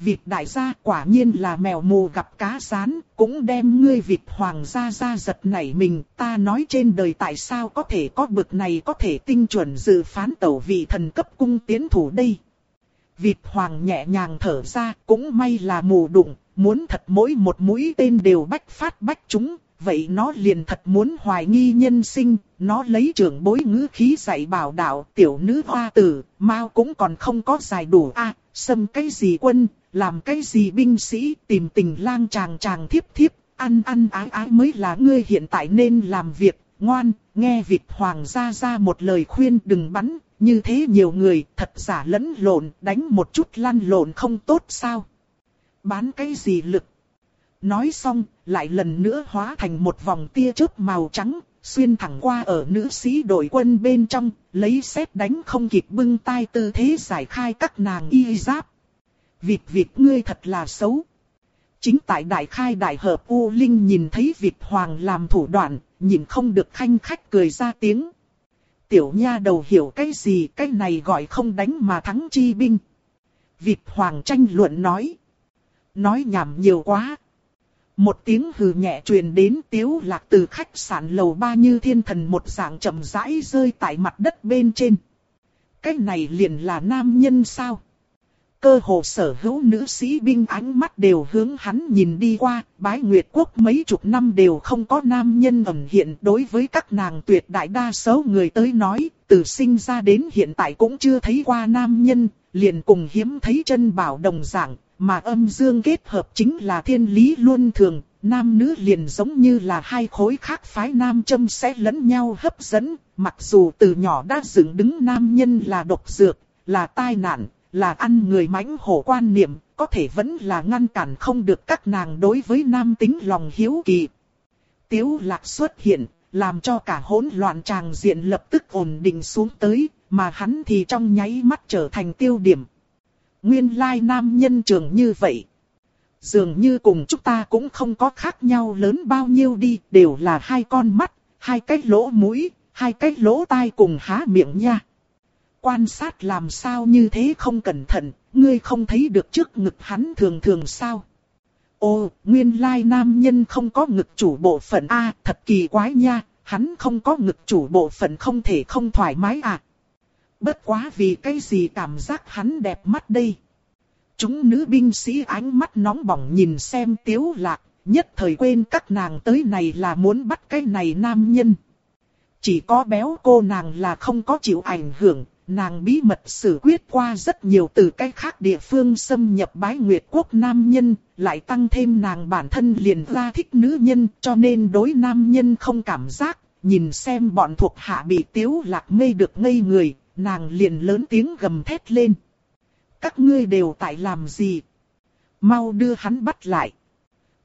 Vịt đại gia quả nhiên là mèo mù gặp cá rán, cũng đem ngươi vịt hoàng gia gia giật nảy mình. Ta nói trên đời tại sao có thể có bực này có thể tinh chuẩn dự phán tẩu vị thần cấp cung tiến thủ đây. Vịt hoàng nhẹ nhàng thở ra, cũng may là mù đụng, muốn thật mỗi một mũi tên đều bách phát bách chúng, vậy nó liền thật muốn hoài nghi nhân sinh, nó lấy trưởng bối ngữ khí dạy bảo đạo tiểu nữ hoa tử, mau cũng còn không có giải đủ a à, xâm cái gì quân, làm cái gì binh sĩ tìm tình lang chàng chàng thiếp thiếp, ăn ăn ái ái mới là ngươi hiện tại nên làm việc, ngoan, nghe vịt Hoàng gia ra một lời khuyên đừng bắn, như thế nhiều người thật giả lẫn lộn, đánh một chút lăn lộn không tốt sao. Bán cái gì lực? Nói xong, lại lần nữa hóa thành một vòng tia chớp màu trắng, xuyên thẳng qua ở nữ sĩ đội quân bên trong, lấy xét đánh không kịp bưng tay tư thế giải khai các nàng y giáp. Vịt vịt ngươi thật là xấu. Chính tại đại khai đại hợp U Linh nhìn thấy vịt hoàng làm thủ đoạn, nhìn không được khanh khách cười ra tiếng. Tiểu nha đầu hiểu cái gì cái này gọi không đánh mà thắng chi binh. Vịt hoàng tranh luận nói. Nói nhảm nhiều quá. Một tiếng hừ nhẹ truyền đến tiếu lạc từ khách sạn lầu ba như thiên thần một dạng chậm rãi rơi tại mặt đất bên trên. Cái này liền là nam nhân sao? Cơ hồ sở hữu nữ sĩ binh ánh mắt đều hướng hắn nhìn đi qua, bái nguyệt quốc mấy chục năm đều không có nam nhân ẩn hiện đối với các nàng tuyệt đại đa số người tới nói, từ sinh ra đến hiện tại cũng chưa thấy qua nam nhân, liền cùng hiếm thấy chân bảo đồng dạng, mà âm dương kết hợp chính là thiên lý luôn thường, nam nữ liền giống như là hai khối khác phái nam châm sẽ lẫn nhau hấp dẫn, mặc dù từ nhỏ đã dựng đứng nam nhân là độc dược, là tai nạn, là ăn người mãnh hổ quan niệm, có thể vẫn là ngăn cản không được các nàng đối với nam tính lòng hiếu kỳ. Tiếu lạc xuất hiện, làm cho cả hỗn loạn tràng diện lập tức ổn định xuống tới, mà hắn thì trong nháy mắt trở thành tiêu điểm. Nguyên lai nam nhân trường như vậy. Dường như cùng chúng ta cũng không có khác nhau lớn bao nhiêu đi, đều là hai con mắt, hai cái lỗ mũi, hai cái lỗ tai cùng há miệng nha. Quan sát làm sao như thế không cẩn thận, ngươi không thấy được trước ngực hắn thường thường sao. Ô, nguyên lai nam nhân không có ngực chủ bộ phận A, thật kỳ quái nha, hắn không có ngực chủ bộ phận không thể không thoải mái à. Bất quá vì cái gì cảm giác hắn đẹp mắt đây. Chúng nữ binh sĩ ánh mắt nóng bỏng nhìn xem tiếu lạc, nhất thời quên các nàng tới này là muốn bắt cái này nam nhân. Chỉ có béo cô nàng là không có chịu ảnh hưởng, nàng bí mật xử quyết qua rất nhiều từ cách khác địa phương xâm nhập bái nguyệt quốc nam nhân, lại tăng thêm nàng bản thân liền ra thích nữ nhân cho nên đối nam nhân không cảm giác, nhìn xem bọn thuộc hạ bị tiếu lạc mê được ngây người, nàng liền lớn tiếng gầm thét lên. Các ngươi đều tại làm gì? Mau đưa hắn bắt lại.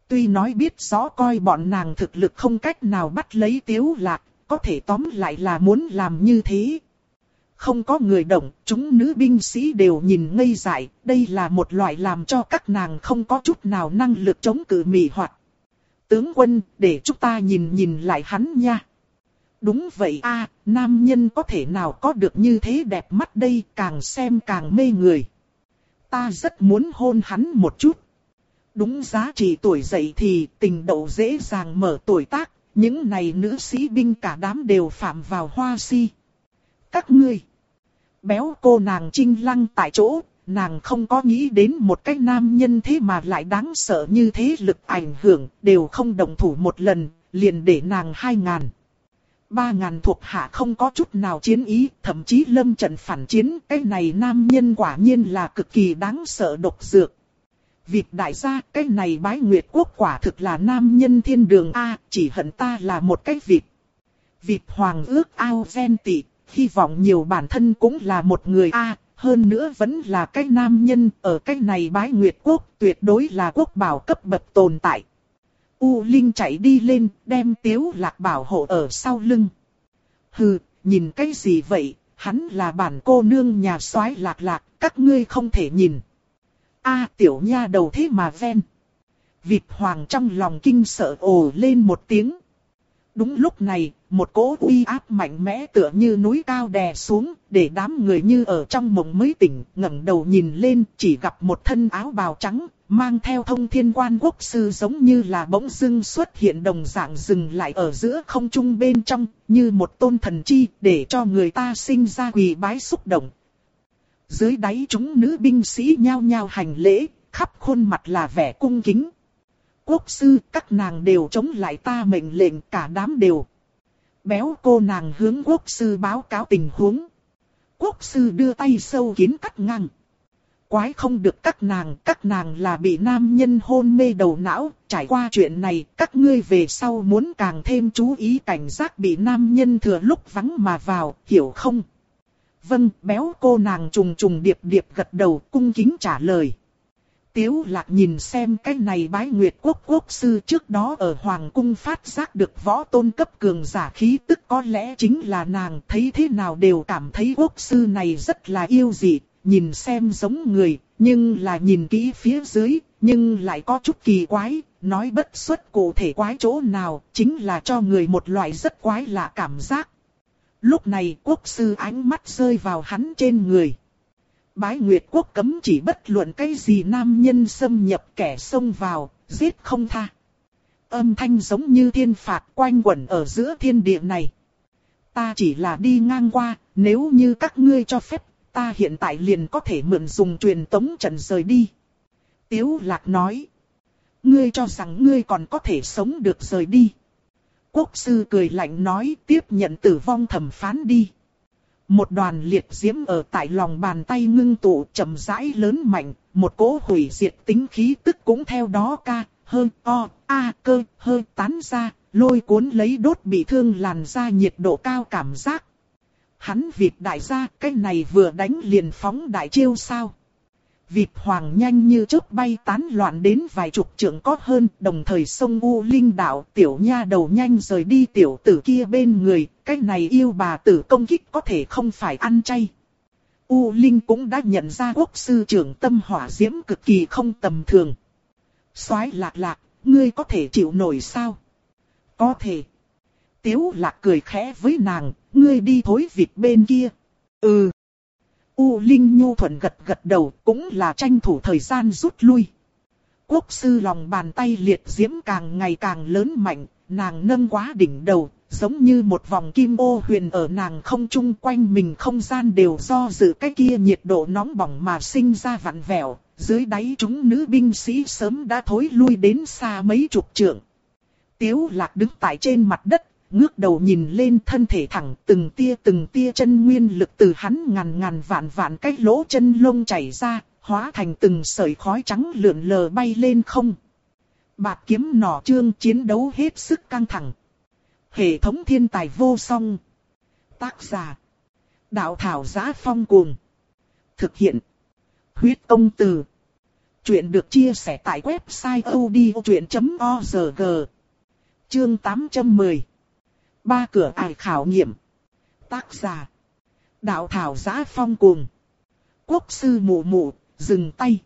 Tuy nói biết rõ coi bọn nàng thực lực không cách nào bắt lấy tiếu lạc, có thể tóm lại là muốn làm như thế. Không có người động, chúng nữ binh sĩ đều nhìn ngây dại, đây là một loại làm cho các nàng không có chút nào năng lực chống cự mị hoạt. Tướng quân, để chúng ta nhìn nhìn lại hắn nha. Đúng vậy a, nam nhân có thể nào có được như thế đẹp mắt đây, càng xem càng mê người. Ta rất muốn hôn hắn một chút. Đúng giá trị tuổi dậy thì tình đậu dễ dàng mở tuổi tác, những này nữ sĩ binh cả đám đều phạm vào hoa si. Các ngươi, béo cô nàng trinh lăng tại chỗ, nàng không có nghĩ đến một cái nam nhân thế mà lại đáng sợ như thế lực ảnh hưởng, đều không đồng thủ một lần, liền để nàng hai ngàn ba ngàn thuộc hạ không có chút nào chiến ý, thậm chí lâm trận phản chiến, cái này nam nhân quả nhiên là cực kỳ đáng sợ độc dược. Việc đại gia, cái này bái nguyệt quốc quả thực là nam nhân thiên đường A, chỉ hận ta là một cái vịt. Vịt hoàng ước ao ven tị, hy vọng nhiều bản thân cũng là một người A, hơn nữa vẫn là cái nam nhân, ở cái này bái nguyệt quốc tuyệt đối là quốc bảo cấp bậc tồn tại. U Linh chạy đi lên, đem tiếu lạc bảo hộ ở sau lưng. Hừ, nhìn cái gì vậy, hắn là bản cô nương nhà soái lạc lạc, các ngươi không thể nhìn. a tiểu nha đầu thế mà ven. Vịt hoàng trong lòng kinh sợ ồ lên một tiếng. Đúng lúc này, một cỗ uy áp mạnh mẽ tựa như núi cao đè xuống, để đám người như ở trong mộng mới tỉnh, ngẩng đầu nhìn lên, chỉ gặp một thân áo bào trắng, mang theo thông thiên quan quốc sư giống như là bỗng dưng xuất hiện đồng dạng dừng lại ở giữa không trung bên trong, như một tôn thần chi, để cho người ta sinh ra quỳ bái xúc động. Dưới đáy chúng nữ binh sĩ nhao nhao hành lễ, khắp khuôn mặt là vẻ cung kính. Quốc sư, các nàng đều chống lại ta mệnh lệnh, cả đám đều. Béo cô nàng hướng quốc sư báo cáo tình huống. Quốc sư đưa tay sâu kín cắt ngang. quái không được các nàng, các nàng là bị nam nhân hôn mê đầu não, trải qua chuyện này, các ngươi về sau muốn càng thêm chú ý cảnh giác bị nam nhân thừa lúc vắng mà vào, hiểu không? Vâng, béo cô nàng trùng trùng điệp điệp gật đầu, cung kính trả lời. Tiếu lạc nhìn xem cái này bái nguyệt quốc quốc sư trước đó ở Hoàng cung phát giác được võ tôn cấp cường giả khí tức có lẽ chính là nàng thấy thế nào đều cảm thấy quốc sư này rất là yêu dị, nhìn xem giống người, nhưng là nhìn kỹ phía dưới, nhưng lại có chút kỳ quái, nói bất xuất cụ thể quái chỗ nào, chính là cho người một loại rất quái lạ cảm giác. Lúc này quốc sư ánh mắt rơi vào hắn trên người. Bái Nguyệt quốc cấm chỉ bất luận cái gì nam nhân xâm nhập kẻ xông vào, giết không tha. Âm thanh giống như thiên phạt quanh quẩn ở giữa thiên địa này. Ta chỉ là đi ngang qua, nếu như các ngươi cho phép, ta hiện tại liền có thể mượn dùng truyền tống trận rời đi. Tiếu lạc nói. Ngươi cho rằng ngươi còn có thể sống được rời đi. Quốc sư cười lạnh nói tiếp nhận tử vong thẩm phán đi. Một đoàn liệt diễm ở tại lòng bàn tay ngưng tụ chậm rãi lớn mạnh, một cỗ hủy diệt tính khí tức cũng theo đó ca, hơi, o, a, cơ, hơi tán ra, lôi cuốn lấy đốt bị thương làn da nhiệt độ cao cảm giác. Hắn việc đại gia, cái này vừa đánh liền phóng đại chiêu sao. Vịt hoàng nhanh như chớp bay tán loạn đến vài chục trượng có hơn, đồng thời sông U Linh đạo tiểu nha đầu nhanh rời đi tiểu tử kia bên người, cái này yêu bà tử công kích có thể không phải ăn chay. U Linh cũng đã nhận ra quốc sư trưởng tâm hỏa diễm cực kỳ không tầm thường. soái lạc lạc, ngươi có thể chịu nổi sao? Có thể. Tiếu lạc cười khẽ với nàng, ngươi đi thối vịt bên kia. Ừ. U Linh Nhu thuận gật gật đầu, cũng là tranh thủ thời gian rút lui. Quốc sư lòng bàn tay liệt diễm càng ngày càng lớn mạnh, nàng nâng quá đỉnh đầu, giống như một vòng kim ô huyền ở nàng không trung quanh mình không gian đều do dự cái kia nhiệt độ nóng bỏng mà sinh ra vặn vẹo, dưới đáy chúng nữ binh sĩ sớm đã thối lui đến xa mấy chục trượng. Tiếu lạc đứng tại trên mặt đất, ngước đầu nhìn lên thân thể thẳng từng tia từng tia chân nguyên lực từ hắn ngàn ngàn vạn vạn cái lỗ chân lông chảy ra, hóa thành từng sợi khói trắng lượn lờ bay lên không. Bạt kiếm nỏ trương chiến đấu hết sức căng thẳng. Hệ thống thiên tài vô song. Tác giả. Đạo thảo giá phong cuồng. Thực hiện. Huyết công từ. Chuyện được chia sẻ tại website odchuyện.org. Chương 810 Ba cửa ải khảo nghiệm. Tác giả. Đạo thảo giá phong cuồng. Quốc sư mụ mụ, dừng tay.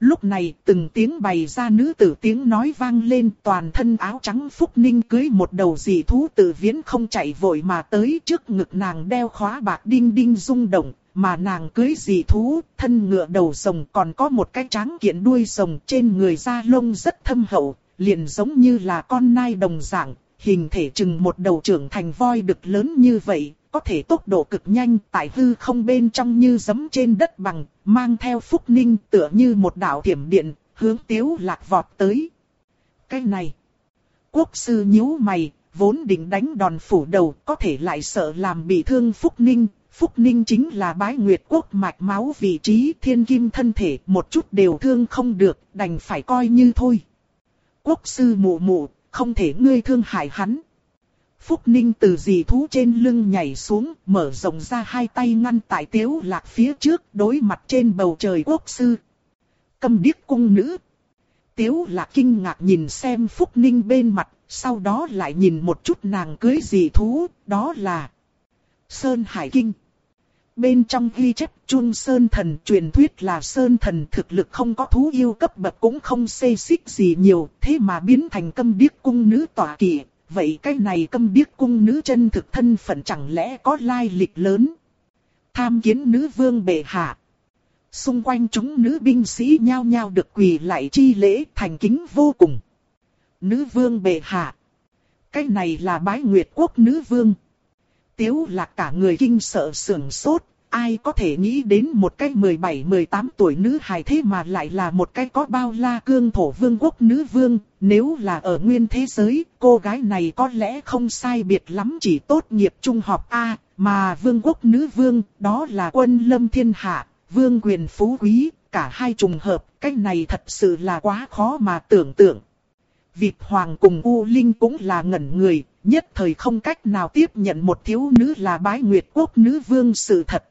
Lúc này từng tiếng bày ra nữ tử tiếng nói vang lên toàn thân áo trắng Phúc Ninh cưới một đầu dị thú tự viễn không chạy vội mà tới trước ngực nàng đeo khóa bạc đinh đinh rung động, mà nàng cưới dị thú, thân ngựa đầu rồng còn có một cái tráng kiện đuôi rồng trên người da lông rất thâm hậu, liền giống như là con nai đồng dạng, hình thể chừng một đầu trưởng thành voi đực lớn như vậy, có thể tốc độ cực nhanh tại hư không bên trong như giấm trên đất bằng, mang theo phúc ninh tựa như một đạo thiểm điện, hướng tiếu lạc vọt tới. Cái này, quốc sư nhíu mày, vốn định đánh đòn phủ đầu, có thể lại sợ làm bị thương phúc ninh. Phúc Ninh chính là bái nguyệt quốc mạch máu vị trí thiên kim thân thể, một chút đều thương không được, đành phải coi như thôi. Quốc sư mụ mụ, không thể ngươi thương hại hắn. Phúc Ninh từ dì thú trên lưng nhảy xuống, mở rộng ra hai tay ngăn tại tiếu lạc phía trước, đối mặt trên bầu trời quốc sư. Cầm điếc cung nữ. Tiếu lạc kinh ngạc nhìn xem Phúc Ninh bên mặt, sau đó lại nhìn một chút nàng cưới dì thú, đó là Sơn Hải Kinh. Bên trong ghi chép chun Sơn Thần truyền thuyết là Sơn Thần thực lực không có thú yêu cấp bậc cũng không xê xích gì nhiều, thế mà biến thành câm điếc cung nữ tỏa kỵ. Vậy cái này câm điếc cung nữ chân thực thân phận chẳng lẽ có lai lịch lớn? Tham kiến nữ vương bệ hạ. Xung quanh chúng nữ binh sĩ nhao nhao được quỳ lại chi lễ thành kính vô cùng. Nữ vương bệ hạ. Cái này là bái nguyệt quốc nữ vương. Tiếu lạc cả người kinh sợ sưởng sốt, ai có thể nghĩ đến một cái 17-18 tuổi nữ hài thế mà lại là một cái có bao la cương thổ vương quốc nữ vương, nếu là ở nguyên thế giới, cô gái này có lẽ không sai biệt lắm chỉ tốt nghiệp trung học A, mà vương quốc nữ vương, đó là quân lâm thiên hạ, vương quyền phú quý, cả hai trùng hợp, cái này thật sự là quá khó mà tưởng tượng. Vịt Hoàng cùng U Linh cũng là ngẩn người, nhất thời không cách nào tiếp nhận một thiếu nữ là bái nguyệt quốc nữ vương sự thật.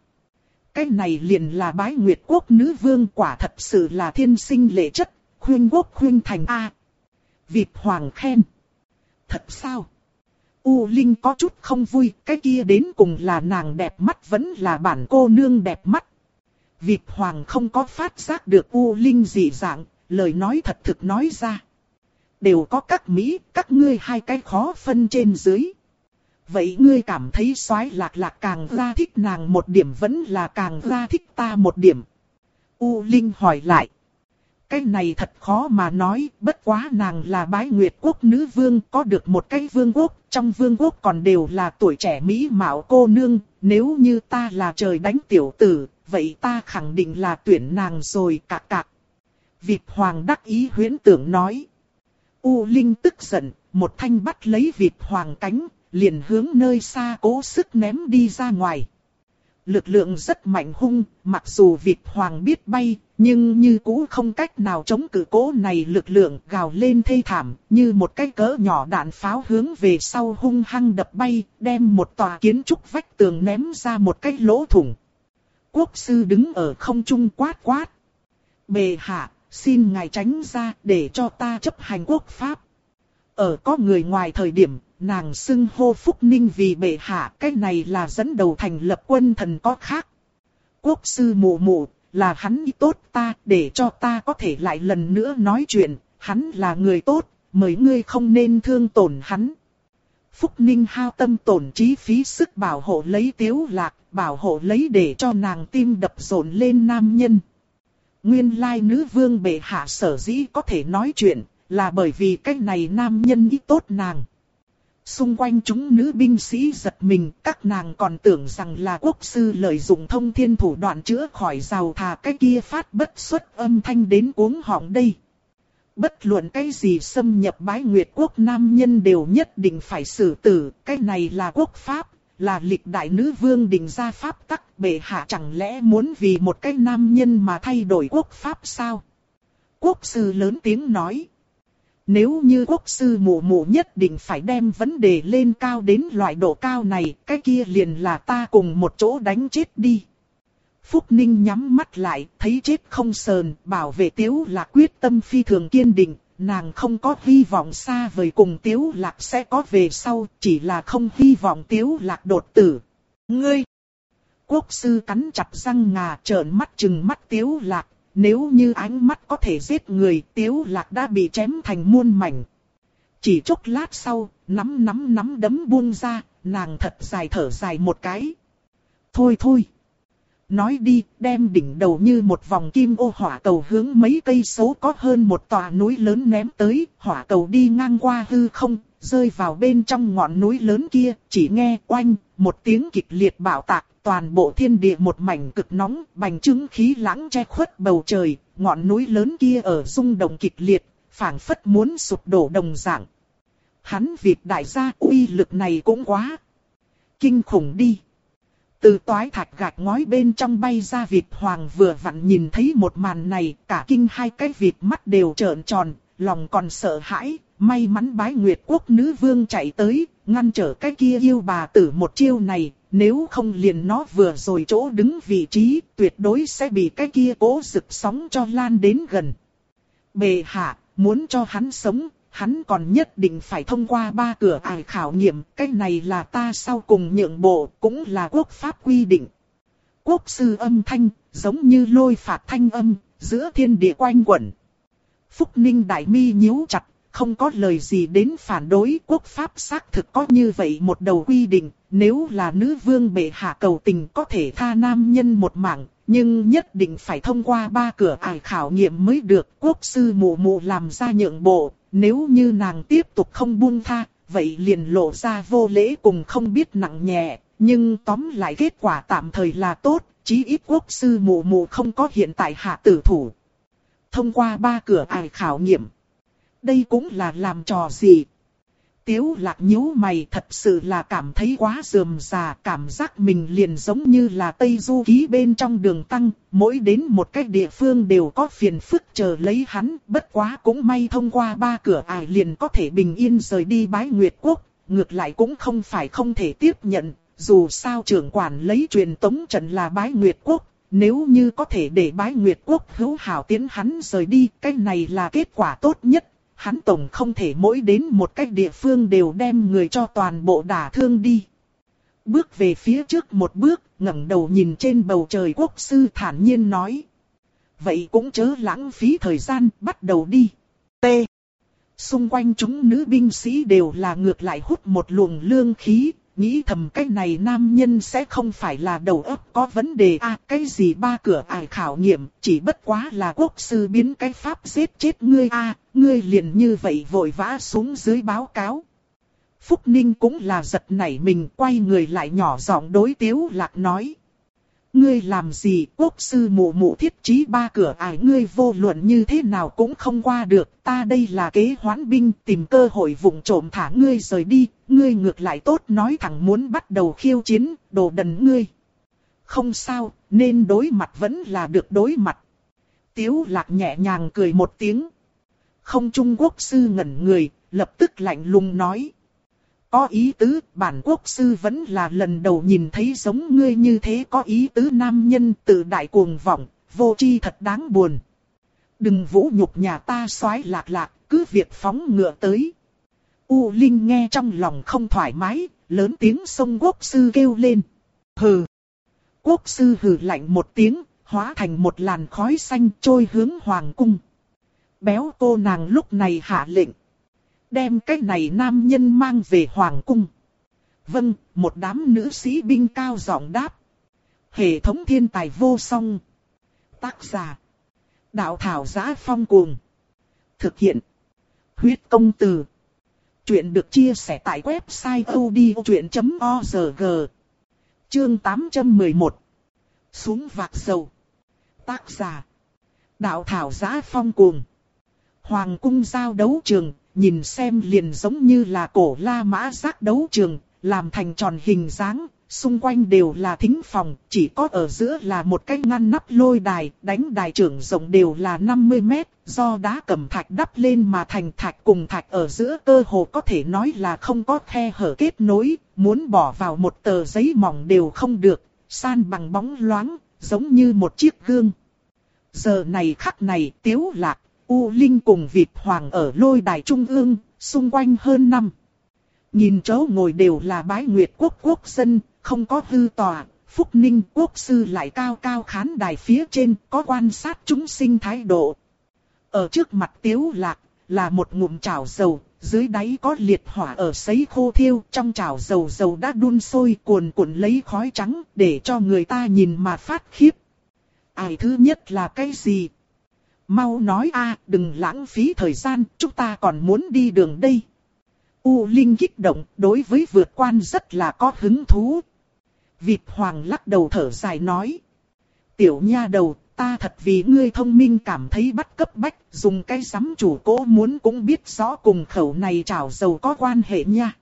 Cái này liền là bái nguyệt quốc nữ vương quả thật sự là thiên sinh lệ chất, khuyên quốc khuyên thành A. Vịt Hoàng khen. Thật sao? U Linh có chút không vui, cái kia đến cùng là nàng đẹp mắt vẫn là bản cô nương đẹp mắt. Vịt Hoàng không có phát giác được U Linh dị dạng, lời nói thật thực nói ra. Đều có các Mỹ, các ngươi hai cái khó phân trên dưới. Vậy ngươi cảm thấy soái lạc lạc càng ra thích nàng một điểm vẫn là càng ra thích ta một điểm. U Linh hỏi lại. Cái này thật khó mà nói, bất quá nàng là bái nguyệt quốc nữ vương, có được một cái vương quốc, trong vương quốc còn đều là tuổi trẻ mỹ mạo cô nương, nếu như ta là trời đánh tiểu tử, vậy ta khẳng định là tuyển nàng rồi cạc cạc. Vịt hoàng đắc ý huyễn tưởng nói. U Linh tức giận, một thanh bắt lấy vịt hoàng cánh, liền hướng nơi xa cố sức ném đi ra ngoài. Lực lượng rất mạnh hung, mặc dù vịt hoàng biết bay, nhưng như cũ không cách nào chống cự cố này lực lượng gào lên thê thảm, như một cái cỡ nhỏ đạn pháo hướng về sau hung hăng đập bay, đem một tòa kiến trúc vách tường ném ra một cái lỗ thủng. Quốc sư đứng ở không trung quát quát. Bề hạ, xin ngài tránh ra để cho ta chấp hành quốc pháp. Ở có người ngoài thời điểm, nàng xưng hô Phúc Ninh vì bệ hạ, cái này là dẫn đầu thành lập quân thần có khác. Quốc sư mụ mụ, là hắn ý tốt ta, để cho ta có thể lại lần nữa nói chuyện, hắn là người tốt, mời ngươi không nên thương tổn hắn. Phúc Ninh hao tâm tổn trí phí sức bảo hộ lấy tiếu lạc, bảo hộ lấy để cho nàng tim đập rộn lên nam nhân. Nguyên lai nữ vương bệ hạ sở dĩ có thể nói chuyện, là bởi vì cái này nam nhân ý tốt nàng. Xung quanh chúng nữ binh sĩ giật mình, các nàng còn tưởng rằng là quốc sư lợi dụng thông thiên thủ đoạn chữa khỏi rào thà cái kia phát bất xuất âm thanh đến uống họng đây. Bất luận cái gì xâm nhập bái nguyệt quốc nam nhân đều nhất định phải xử tử, cái này là quốc pháp, là lịch đại nữ vương định ra pháp tắc, bệ hạ chẳng lẽ muốn vì một cái nam nhân mà thay đổi quốc pháp sao? Quốc sư lớn tiếng nói. Nếu như quốc sư mụ mụ nhất định phải đem vấn đề lên cao đến loại độ cao này, cái kia liền là ta cùng một chỗ đánh chết đi. Phúc Ninh nhắm mắt lại, thấy chết không sờn, bảo vệ Tiếu Lạc quyết tâm phi thường kiên định, nàng không có hy vọng xa vời cùng Tiếu Lạc sẽ có về sau, chỉ là không hy vọng Tiếu Lạc đột tử. Ngươi! Quốc sư cắn chặt răng ngà trợn mắt chừng mắt Tiếu Lạc, nếu như ánh mắt có thể giết người, tiếu lạc đã bị chém thành muôn mảnh. Chỉ chốc lát sau, nắm nắm nắm đấm buông ra, nàng thật dài thở dài một cái. Thôi thôi. Nói đi, đem đỉnh đầu như một vòng kim ô hỏa cầu hướng mấy cây số có hơn một tòa núi lớn ném tới, hỏa cầu đi ngang qua hư không, rơi vào bên trong ngọn núi lớn kia, chỉ nghe oanh, một tiếng kịch liệt bạo tạc, toàn bộ thiên địa một mảnh cực nóng, bành trướng khí lãng che khuất bầu trời, ngọn núi lớn kia ở rung động kịch liệt, phảng phất muốn sụp đổ đồng dạng. Hắn Việt đại gia uy lực này cũng quá kinh khủng đi. Từ toái thạch gạch ngói bên trong bay ra vịt Hoàng vừa vặn nhìn thấy một màn này, cả kinh hai cái vịt mắt đều trợn tròn, lòng còn sợ hãi, may mắn bái Nguyệt quốc nữ vương chạy tới, ngăn trở cái kia yêu bà tử một chiêu này, nếu không liền nó vừa rồi chỗ đứng vị trí, tuyệt đối sẽ bị cái kia cố rực sóng cho lan đến gần. Bề hạ, muốn cho hắn sống, hắn còn nhất định phải thông qua ba cửa ải khảo nghiệm, cái này là ta sau cùng nhượng bộ, cũng là quốc pháp quy định. Quốc sư âm thanh, giống như lôi phạt thanh âm, giữa thiên địa quanh quẩn. Phúc Ninh Đại Mi nhíu chặt, không có lời gì đến phản đối quốc pháp xác thực có như vậy một đầu quy định, nếu là nữ vương bệ hạ cầu tình có thể tha nam nhân một mạng, nhưng nhất định phải thông qua ba cửa ải khảo nghiệm mới được quốc sư mụ mụ làm ra nhượng bộ, nếu như nàng tiếp tục không buông tha, vậy liền lộ ra vô lễ cùng không biết nặng nhẹ, nhưng tóm lại kết quả tạm thời là tốt, chí ít quốc sư mù mù không có hiện tại hạ tử thủ. Thông qua ba cửa ải khảo nghiệm đây cũng là làm trò gì? Tiếu lạc nhíu mày thật sự là cảm thấy quá dườm già, cảm giác mình liền giống như là Tây Du ký bên trong đường tăng, mỗi đến một cái địa phương đều có phiền phức chờ lấy hắn, bất quá cũng may thông qua ba cửa ải liền có thể bình yên rời đi bái Nguyệt Quốc, ngược lại cũng không phải không thể tiếp nhận, dù sao trưởng quản lấy truyền tống trận là bái Nguyệt Quốc, nếu như có thể để bái Nguyệt Quốc hữu hảo tiến hắn rời đi, cái này là kết quả tốt nhất hắn tổng không thể mỗi đến một cách địa phương đều đem người cho toàn bộ đả thương đi. Bước về phía trước một bước, ngẩng đầu nhìn trên bầu trời quốc sư thản nhiên nói. Vậy cũng chớ lãng phí thời gian, bắt đầu đi. T. Xung quanh chúng nữ binh sĩ đều là ngược lại hút một luồng lương khí, nghĩ thầm cái này nam nhân sẽ không phải là đầu óc có vấn đề à cái gì ba cửa ải khảo nghiệm, chỉ bất quá là quốc sư biến cái pháp giết chết ngươi a ngươi liền như vậy vội vã xuống dưới báo cáo. Phúc Ninh cũng là giật nảy mình quay người lại nhỏ giọng đối tiếu lạc nói. Ngươi làm gì quốc sư mụ mụ thiết trí ba cửa ải ngươi vô luận như thế nào cũng không qua được. Ta đây là kế hoán binh tìm cơ hội vùng trộm thả ngươi rời đi. Ngươi ngược lại tốt nói thẳng muốn bắt đầu khiêu chiến, đồ đần ngươi. Không sao, nên đối mặt vẫn là được đối mặt. Tiếu lạc nhẹ nhàng cười một tiếng. Không Trung Quốc sư ngẩn người, lập tức lạnh lùng nói. Có ý tứ, bản quốc sư vẫn là lần đầu nhìn thấy giống ngươi như thế có ý tứ nam nhân tự đại cuồng vọng, vô chi thật đáng buồn. Đừng vũ nhục nhà ta xoái lạc lạc, cứ việc phóng ngựa tới. U Linh nghe trong lòng không thoải mái, lớn tiếng sông quốc sư kêu lên. Hừ. Quốc sư hừ lạnh một tiếng, hóa thành một làn khói xanh trôi hướng hoàng cung. Béo cô nàng lúc này hạ lệnh đem cái này nam nhân mang về hoàng cung. Vâng, một đám nữ sĩ binh cao giọng đáp. Hệ thống thiên tài vô song. Tác giả. Đạo thảo giá phong cuồng. Thực hiện. Huyết công từ. Chuyện được chia sẻ tại website odchuyện.org. Chương 811. Xuống vạc sầu. Tác giả. Đạo thảo giá phong cuồng. Hoàng cung giao đấu trường, nhìn xem liền giống như là cổ la mã giác đấu trường, làm thành tròn hình dáng, xung quanh đều là thính phòng, chỉ có ở giữa là một cái ngăn nắp lôi đài, đánh đài trưởng rộng đều là 50 mét, do đá cẩm thạch đắp lên mà thành thạch cùng thạch ở giữa cơ hồ có thể nói là không có khe hở kết nối, muốn bỏ vào một tờ giấy mỏng đều không được, san bằng bóng loáng, giống như một chiếc gương. Giờ này khắc này tiếu lạc, U Linh cùng Việt Hoàng ở lôi đài trung ương, xung quanh hơn năm. Nhìn chỗ ngồi đều là bái nguyệt quốc quốc dân, không có hư tòa, Phúc Ninh quốc sư lại cao cao khán đài phía trên, có quan sát chúng sinh thái độ. Ở trước mặt tiếu lạc, là một ngụm chảo dầu, dưới đáy có liệt hỏa ở sấy khô thiêu, trong chảo dầu dầu đã đun sôi cuồn cuộn lấy khói trắng, để cho người ta nhìn mà phát khiếp. Ai thứ nhất là cái gì? Mau nói a, đừng lãng phí thời gian, chúng ta còn muốn đi đường đây. U Linh kích động, đối với vượt quan rất là có hứng thú. Vịt Hoàng lắc đầu thở dài nói. Tiểu nha đầu, ta thật vì ngươi thông minh cảm thấy bắt cấp bách, dùng cái sắm chủ cố muốn cũng biết rõ cùng khẩu này chảo dầu có quan hệ nha.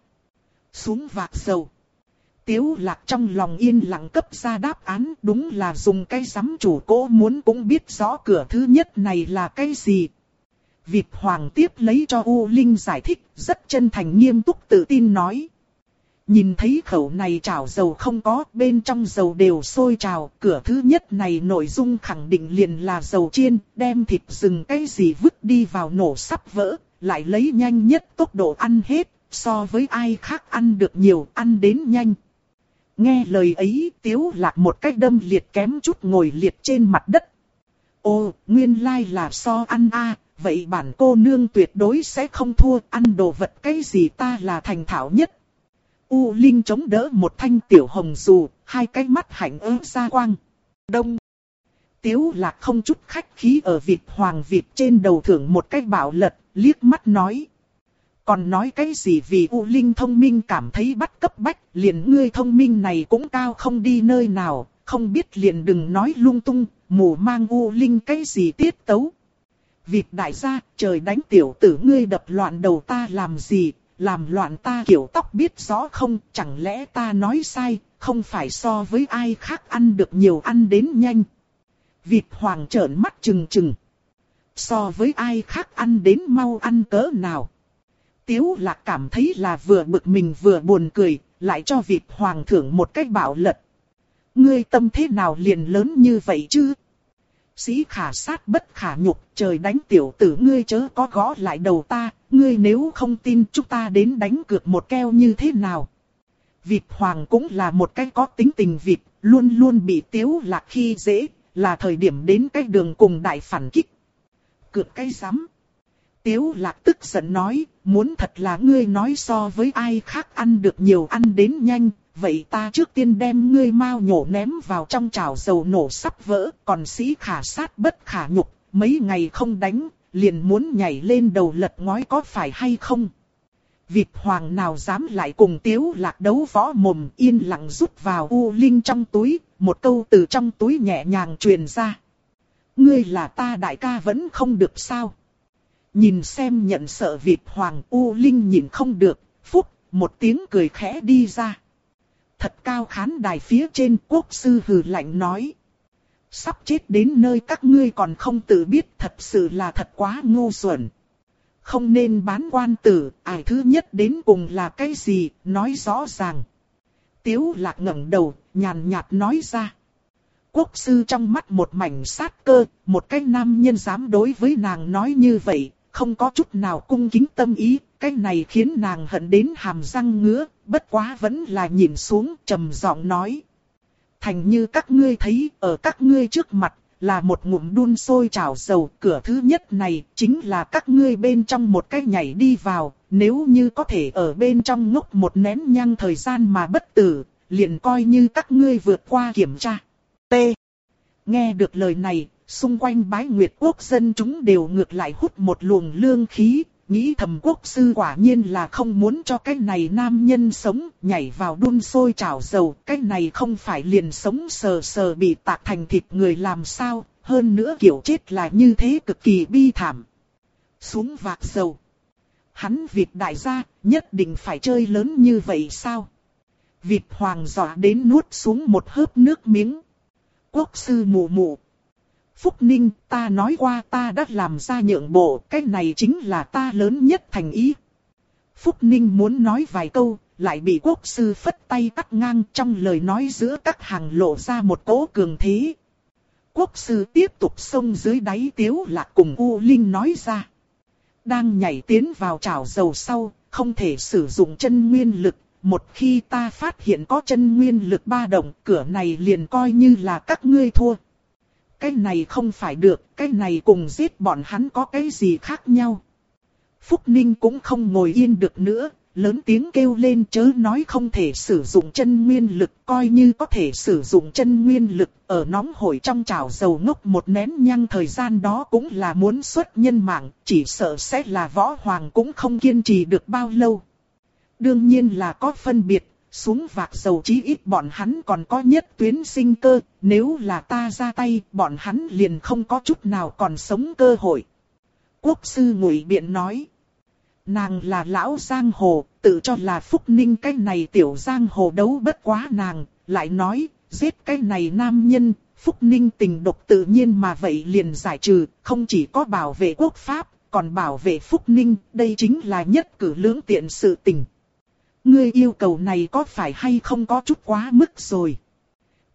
Xuống vạc dầu. Tiếu lạc trong lòng yên lặng cấp ra đáp án đúng là dùng cái giám chủ cố muốn cũng biết rõ cửa thứ nhất này là cái gì. Việt Hoàng tiếp lấy cho U Linh giải thích rất chân thành nghiêm túc tự tin nói. Nhìn thấy khẩu này chảo dầu không có, bên trong dầu đều sôi trào, cửa thứ nhất này nội dung khẳng định liền là dầu chiên, đem thịt rừng cái gì vứt đi vào nổ sắp vỡ, lại lấy nhanh nhất tốc độ ăn hết, so với ai khác ăn được nhiều, ăn đến nhanh. Nghe lời ấy, tiếu lạc một cách đâm liệt kém chút ngồi liệt trên mặt đất. Ô, nguyên lai là so ăn a vậy bản cô nương tuyệt đối sẽ không thua ăn đồ vật cái gì ta là thành thảo nhất. U Linh chống đỡ một thanh tiểu hồng dù, hai cái mắt hạnh ớ ra quang. Đông. Tiếu lạc không chút khách khí ở vịt Hoàng vịt trên đầu thưởng một cái bảo lật, liếc mắt nói. Còn nói cái gì vì U Linh thông minh cảm thấy bắt cấp bách, liền ngươi thông minh này cũng cao không đi nơi nào, không biết liền đừng nói lung tung, mù mang U Linh cái gì tiết tấu. Việc đại gia, trời đánh tiểu tử ngươi đập loạn đầu ta làm gì, làm loạn ta kiểu tóc biết rõ không, chẳng lẽ ta nói sai, không phải so với ai khác ăn được nhiều ăn đến nhanh. Vịt hoàng trợn mắt trừng trừng. So với ai khác ăn đến mau ăn cỡ nào. Tiếu lạc cảm thấy là vừa bực mình vừa buồn cười, lại cho vịt hoàng thưởng một cách bạo lật. Ngươi tâm thế nào liền lớn như vậy chứ? Sĩ khả sát bất khả nhục, trời đánh tiểu tử ngươi chớ có gõ lại đầu ta, ngươi nếu không tin chúng ta đến đánh cược một keo như thế nào. Vịt hoàng cũng là một cái có tính tình vịt, luôn luôn bị tiếu lạc khi dễ, là thời điểm đến cái đường cùng đại phản kích. Cược cái rắm Tiếu lạc tức giận nói, muốn thật là ngươi nói so với ai khác ăn được nhiều ăn đến nhanh, vậy ta trước tiên đem ngươi mau nhổ ném vào trong chảo dầu nổ sắp vỡ, còn sĩ khả sát bất khả nhục, mấy ngày không đánh, liền muốn nhảy lên đầu lật ngói có phải hay không? Vịt hoàng nào dám lại cùng tiếu lạc đấu võ mồm yên lặng rút vào u linh trong túi, một câu từ trong túi nhẹ nhàng truyền ra. Ngươi là ta đại ca vẫn không được sao? Nhìn xem nhận sợ vịt hoàng u linh nhìn không được, phúc, một tiếng cười khẽ đi ra. Thật cao khán đài phía trên quốc sư hừ lạnh nói. Sắp chết đến nơi các ngươi còn không tự biết thật sự là thật quá ngu xuẩn. Không nên bán quan tử, ai thứ nhất đến cùng là cái gì, nói rõ ràng. Tiếu lạc ngẩng đầu, nhàn nhạt nói ra. Quốc sư trong mắt một mảnh sát cơ, một cái nam nhân dám đối với nàng nói như vậy, không có chút nào cung kính tâm ý, cái này khiến nàng hận đến hàm răng ngứa, bất quá vẫn là nhìn xuống trầm giọng nói. Thành như các ngươi thấy, ở các ngươi trước mặt, là một ngụm đun sôi chảo dầu, cửa thứ nhất này chính là các ngươi bên trong một cái nhảy đi vào, nếu như có thể ở bên trong ngốc một nén nhang thời gian mà bất tử, liền coi như các ngươi vượt qua kiểm tra. T. Nghe được lời này, xung quanh bái nguyệt quốc dân chúng đều ngược lại hút một luồng lương khí, nghĩ thầm quốc sư quả nhiên là không muốn cho cái này nam nhân sống, nhảy vào đun sôi chảo dầu, cái này không phải liền sống sờ sờ bị tạc thành thịt người làm sao, hơn nữa kiểu chết là như thế cực kỳ bi thảm. Xuống vạc dầu. Hắn vịt đại gia, nhất định phải chơi lớn như vậy sao? Vịt hoàng dọa đến nuốt xuống một hớp nước miếng. Quốc sư mù mù, Phúc Ninh, ta nói qua ta đã làm ra nhượng bộ, cái này chính là ta lớn nhất thành ý. Phúc Ninh muốn nói vài câu, lại bị quốc sư phất tay cắt ngang trong lời nói giữa các hàng lộ ra một cỗ cường thế. Quốc sư tiếp tục xông dưới đáy tiếu lạc cùng U Linh nói ra. Đang nhảy tiến vào chảo dầu sau, không thể sử dụng chân nguyên lực. Một khi ta phát hiện có chân nguyên lực ba động, cửa này liền coi như là các ngươi thua cái này không phải được, cái này cùng giết bọn hắn có cái gì khác nhau. Phúc Ninh cũng không ngồi yên được nữa, lớn tiếng kêu lên chớ nói không thể sử dụng chân nguyên lực, coi như có thể sử dụng chân nguyên lực, ở nóng hổi trong chảo dầu ngốc một nén nhang thời gian đó cũng là muốn xuất nhân mạng, chỉ sợ sẽ là võ hoàng cũng không kiên trì được bao lâu. Đương nhiên là có phân biệt, xuống vạc dầu chí ít bọn hắn còn có nhất tuyến sinh cơ, nếu là ta ra tay, bọn hắn liền không có chút nào còn sống cơ hội. Quốc sư ngụy biện nói, nàng là lão giang hồ, tự cho là phúc ninh cái này tiểu giang hồ đấu bất quá nàng, lại nói, giết cái này nam nhân, phúc ninh tình độc tự nhiên mà vậy liền giải trừ, không chỉ có bảo vệ quốc pháp, còn bảo vệ phúc ninh, đây chính là nhất cử lưỡng tiện sự tình. Ngươi yêu cầu này có phải hay không có chút quá mức rồi.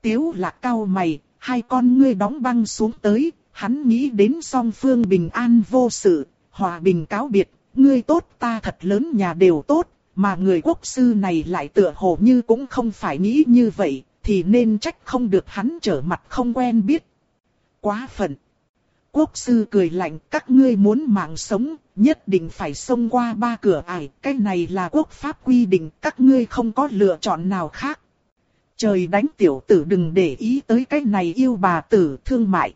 Tiếu lạc cao mày, hai con ngươi đóng băng xuống tới, hắn nghĩ đến song phương bình an vô sự, hòa bình cáo biệt, ngươi tốt ta thật lớn nhà đều tốt, mà người quốc sư này lại tựa hồ như cũng không phải nghĩ như vậy, thì nên trách không được hắn trở mặt không quen biết. Quá phận. Quốc sư cười lạnh, các ngươi muốn mạng sống, nhất định phải xông qua ba cửa ải, cái này là quốc pháp quy định, các ngươi không có lựa chọn nào khác. Trời đánh tiểu tử đừng để ý tới cái này yêu bà tử thương mại.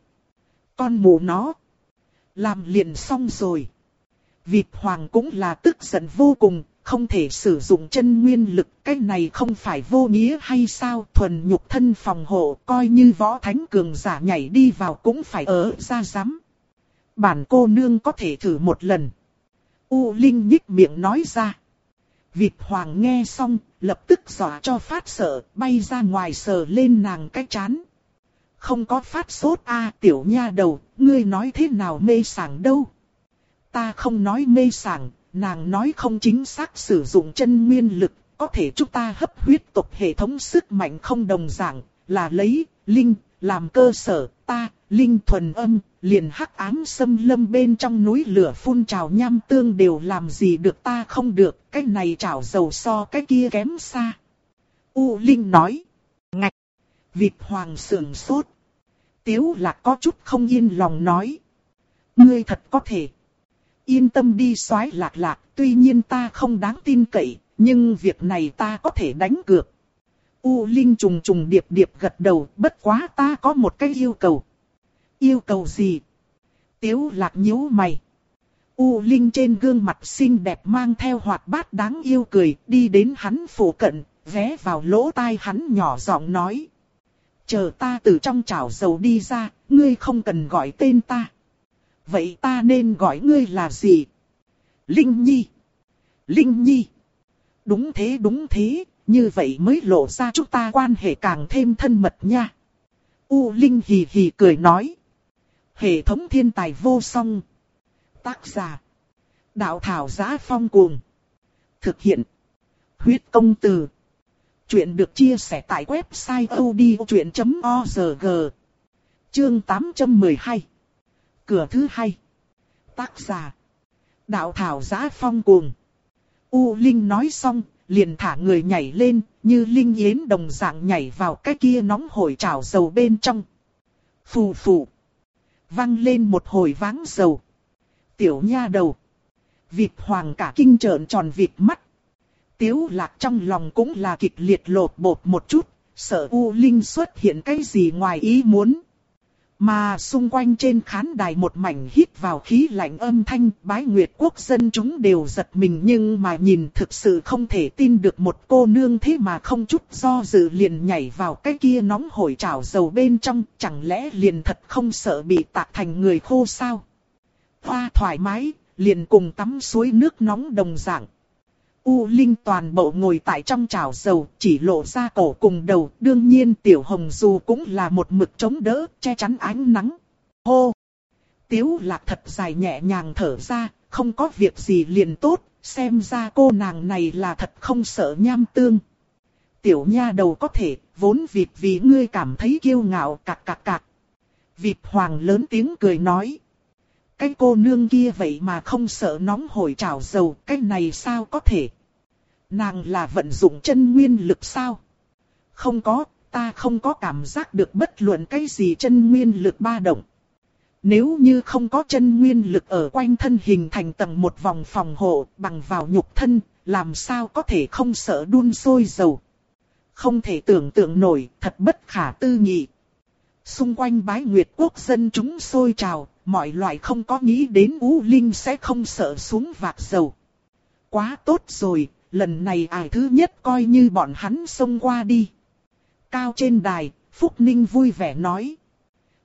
Con mù nó. Làm liền xong rồi. Vịt hoàng cũng là tức giận vô cùng, không thể sử dụng chân nguyên lực, cái này không phải vô nghĩa hay sao, thuần nhục thân phòng hộ, coi như võ thánh cường giả nhảy đi vào cũng phải ở ra giám. Bản cô nương có thể thử một lần. U Linh nhích miệng nói ra. Vịt hoàng nghe xong, lập tức dọa cho phát sợ, bay ra ngoài sờ lên nàng cái chán. Không có phát sốt a à, tiểu nha đầu, ngươi nói thế nào mê sảng đâu. Ta không nói mê sảng, nàng nói không chính xác sử dụng chân nguyên lực, có thể chúng ta hấp huyết tộc hệ thống sức mạnh không đồng dạng, là lấy, linh, làm cơ sở, ta, linh thuần âm, liền hắc ám xâm lâm bên trong núi lửa phun trào nham tương đều làm gì được ta không được, cái này trào dầu so cái kia kém xa. U Linh nói, ngạch, Việt Hoàng sườn sốt. Tiếu lạc có chút không yên lòng nói. Ngươi thật có thể. Yên tâm đi soái lạc lạc, tuy nhiên ta không đáng tin cậy, nhưng việc này ta có thể đánh cược. U Linh trùng trùng điệp điệp gật đầu, bất quá ta có một cái yêu cầu. Yêu cầu gì? Tiếu lạc nhíu mày. U Linh trên gương mặt xinh đẹp mang theo hoạt bát đáng yêu cười, đi đến hắn phủ cận, vé vào lỗ tai hắn nhỏ giọng nói. Chờ ta từ trong chảo dầu đi ra, ngươi không cần gọi tên ta. Vậy ta nên gọi ngươi là gì? Linh Nhi. Linh Nhi. Đúng thế đúng thế, như vậy mới lộ ra chúng ta quan hệ càng thêm thân mật nha. U Linh hì hì cười nói. Hệ thống thiên tài vô song. Tác giả. Đạo thảo giá phong cuồng. Thực hiện. Huyết công từ. Chuyện được chia sẻ tại website odchuyện.org. Chương 812. Cửa thứ hai. Tác giả. Đạo thảo giá phong cuồng. U Linh nói xong, liền thả người nhảy lên, như Linh Yến đồng dạng nhảy vào cái kia nóng hổi chảo dầu bên trong. Phù phù văng lên một hồi váng dầu. Tiểu nha đầu. Vịt hoàng cả kinh trợn tròn vịt mắt. Tiếu lạc trong lòng cũng là kịch liệt lột bột một chút, sợ U Linh xuất hiện cái gì ngoài ý muốn. Mà xung quanh trên khán đài một mảnh hít vào khí lạnh âm thanh bái nguyệt quốc dân chúng đều giật mình nhưng mà nhìn thực sự không thể tin được một cô nương thế mà không chút do dự liền nhảy vào cái kia nóng hổi trào dầu bên trong chẳng lẽ liền thật không sợ bị tạc thành người khô sao. Hoa thoải mái, liền cùng tắm suối nước nóng đồng dạng. U Linh toàn bộ ngồi tại trong chảo dầu, chỉ lộ ra cổ cùng đầu, đương nhiên Tiểu Hồng dù cũng là một mực chống đỡ, che chắn ánh nắng. Hô! Tiếu lạc thật dài nhẹ nhàng thở ra, không có việc gì liền tốt, xem ra cô nàng này là thật không sợ nham tương. Tiểu nha đầu có thể, vốn vịt vì ngươi cảm thấy kiêu ngạo cạc cạc cạc. Vịt hoàng lớn tiếng cười nói. Cái cô nương kia vậy mà không sợ nóng hổi trào dầu, cái này sao có thể? Nàng là vận dụng chân nguyên lực sao? Không có, ta không có cảm giác được bất luận cái gì chân nguyên lực ba động. Nếu như không có chân nguyên lực ở quanh thân hình thành tầng một vòng phòng hộ bằng vào nhục thân, làm sao có thể không sợ đun sôi dầu. Không thể tưởng tượng nổi, thật bất khả tư nghị. Xung quanh bái nguyệt quốc dân chúng sôi trào, mọi loại không có nghĩ đến U Linh sẽ không sợ xuống vạc dầu. Quá tốt rồi, lần này ai thứ nhất coi như bọn hắn xông qua đi. Cao trên đài, Phúc Ninh vui vẻ nói.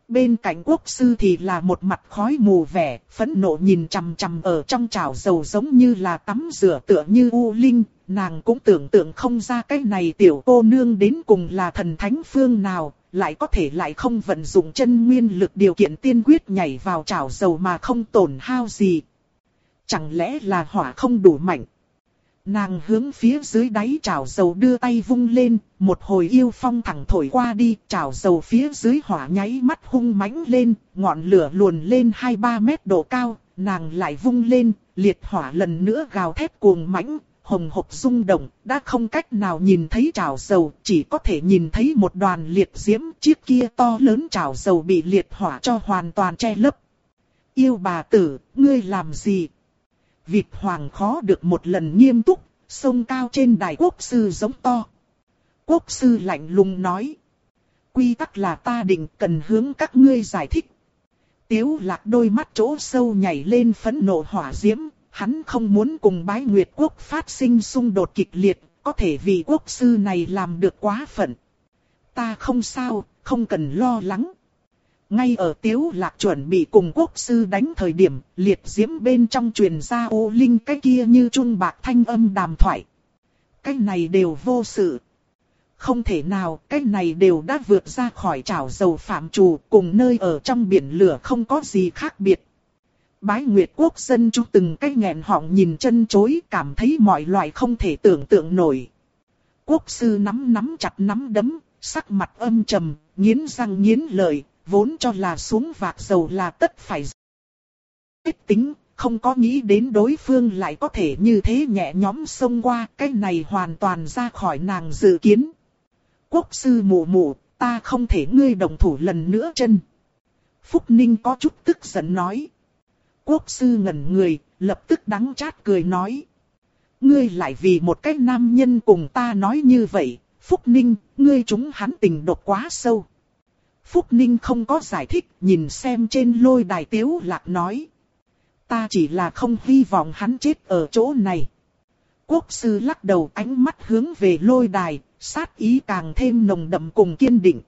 Bên cạnh quốc sư thì là một mặt khói mù vẻ, phẫn nộ nhìn chằm chằm ở trong chảo dầu giống như là tắm rửa tựa như U Linh, nàng cũng tưởng tượng không ra cái này tiểu cô nương đến cùng là thần thánh phương nào, lại có thể lại không vận dụng chân nguyên lực điều kiện tiên quyết nhảy vào chảo dầu mà không tổn hao gì. Chẳng lẽ là hỏa không đủ mạnh? Nàng hướng phía dưới đáy chảo dầu đưa tay vung lên, một hồi yêu phong thẳng thổi qua đi, chảo dầu phía dưới hỏa nháy mắt hung mãnh lên, ngọn lửa luồn lên 2-3 mét độ cao, nàng lại vung lên, liệt hỏa lần nữa gào thét cuồng mãnh, hồng hộc rung động, đã không cách nào nhìn thấy chảo dầu, chỉ có thể nhìn thấy một đoàn liệt diễm, chiếc kia to lớn chảo dầu bị liệt hỏa cho hoàn toàn che lấp. Yêu bà tử, ngươi làm gì? Vịt hoàng khó được một lần nghiêm túc, sông cao trên đài quốc sư giống to. Quốc sư lạnh lùng nói. Quy tắc là ta định cần hướng các ngươi giải thích. Tiếu lạc đôi mắt chỗ sâu nhảy lên phẫn nộ hỏa diễm, hắn không muốn cùng bái nguyệt quốc phát sinh xung đột kịch liệt, có thể vì quốc sư này làm được quá phận. Ta không sao, không cần lo lắng. Ngay ở tiếu lạc chuẩn bị cùng quốc sư đánh thời điểm, liệt diễm bên trong truyền ra ô linh cái kia như trung bạc thanh âm đàm thoại. cái này đều vô sự. Không thể nào, cái này đều đã vượt ra khỏi chảo dầu phạm trù, cùng nơi ở trong biển lửa không có gì khác biệt. Bái Nguyệt Quốc dân chúng từng cái nghẹn họng nhìn chân chối cảm thấy mọi loại không thể tưởng tượng nổi. Quốc sư nắm nắm chặt nắm đấm, sắc mặt âm trầm, nghiến răng nghiến lợi, vốn cho là xuống vạc dầu là tất phải. Kết tính, không có nghĩ đến đối phương lại có thể như thế nhẹ nhõm xông qua, cái này hoàn toàn ra khỏi nàng dự kiến. Quốc sư mụ mụ, ta không thể ngươi đồng thủ lần nữa chân. Phúc Ninh có chút tức giận nói. Quốc sư ngẩn người, lập tức đắng chát cười nói. Ngươi lại vì một cái nam nhân cùng ta nói như vậy, Phúc Ninh, ngươi chúng hắn tình độc quá sâu. Phúc Ninh không có giải thích, nhìn xem trên lôi đài tiếu lạc nói. Ta chỉ là không hy vọng hắn chết ở chỗ này. Quốc sư lắc đầu ánh mắt hướng về lôi đài, sát ý càng thêm nồng đậm cùng kiên định.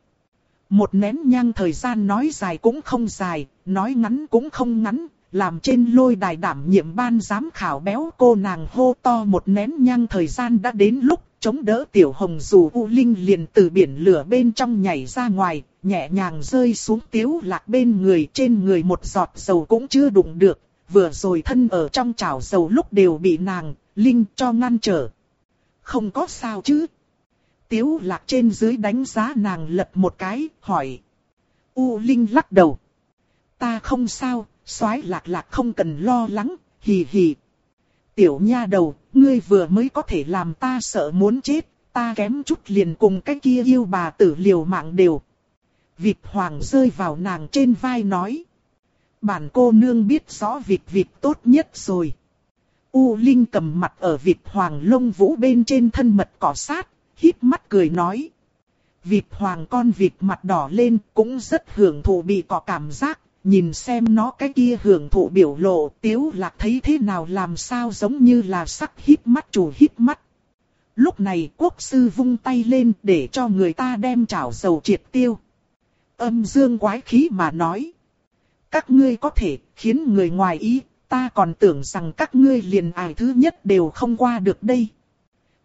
Một nén nhang thời gian nói dài cũng không dài, nói ngắn cũng không ngắn, làm trên lôi đài đảm nhiệm ban giám khảo béo cô nàng hô to một nén nhang thời gian đã đến lúc chống đỡ tiểu hồng dù U Linh liền từ biển lửa bên trong nhảy ra ngoài, nhẹ nhàng rơi xuống tiếu lạc bên người trên người một giọt dầu cũng chưa đụng được, vừa rồi thân ở trong chảo dầu lúc đều bị nàng, Linh cho ngăn trở. Không có sao chứ. Tiếu lạc trên dưới đánh giá nàng lật một cái, hỏi. U Linh lắc đầu. Ta không sao, soái lạc lạc không cần lo lắng, hì hì. Tiểu nha đầu, ngươi vừa mới có thể làm ta sợ muốn chết, ta kém chút liền cùng cái kia yêu bà tử liều mạng đều. Vịt hoàng rơi vào nàng trên vai nói. Bản cô nương biết rõ vịt vịt tốt nhất rồi. U Linh cầm mặt ở vịt hoàng lông vũ bên trên thân mật cỏ sát, hít mắt cười nói. Vịt hoàng con vịt mặt đỏ lên cũng rất hưởng thụ bị cỏ cảm giác, nhìn xem nó cái kia hưởng thụ biểu lộ, tiếu lạc thấy thế nào làm sao giống như là sắc hít mắt chủ hít mắt. Lúc này quốc sư vung tay lên để cho người ta đem chảo dầu triệt tiêu. Âm dương quái khí mà nói. Các ngươi có thể khiến người ngoài ý, ta còn tưởng rằng các ngươi liền ải thứ nhất đều không qua được đây.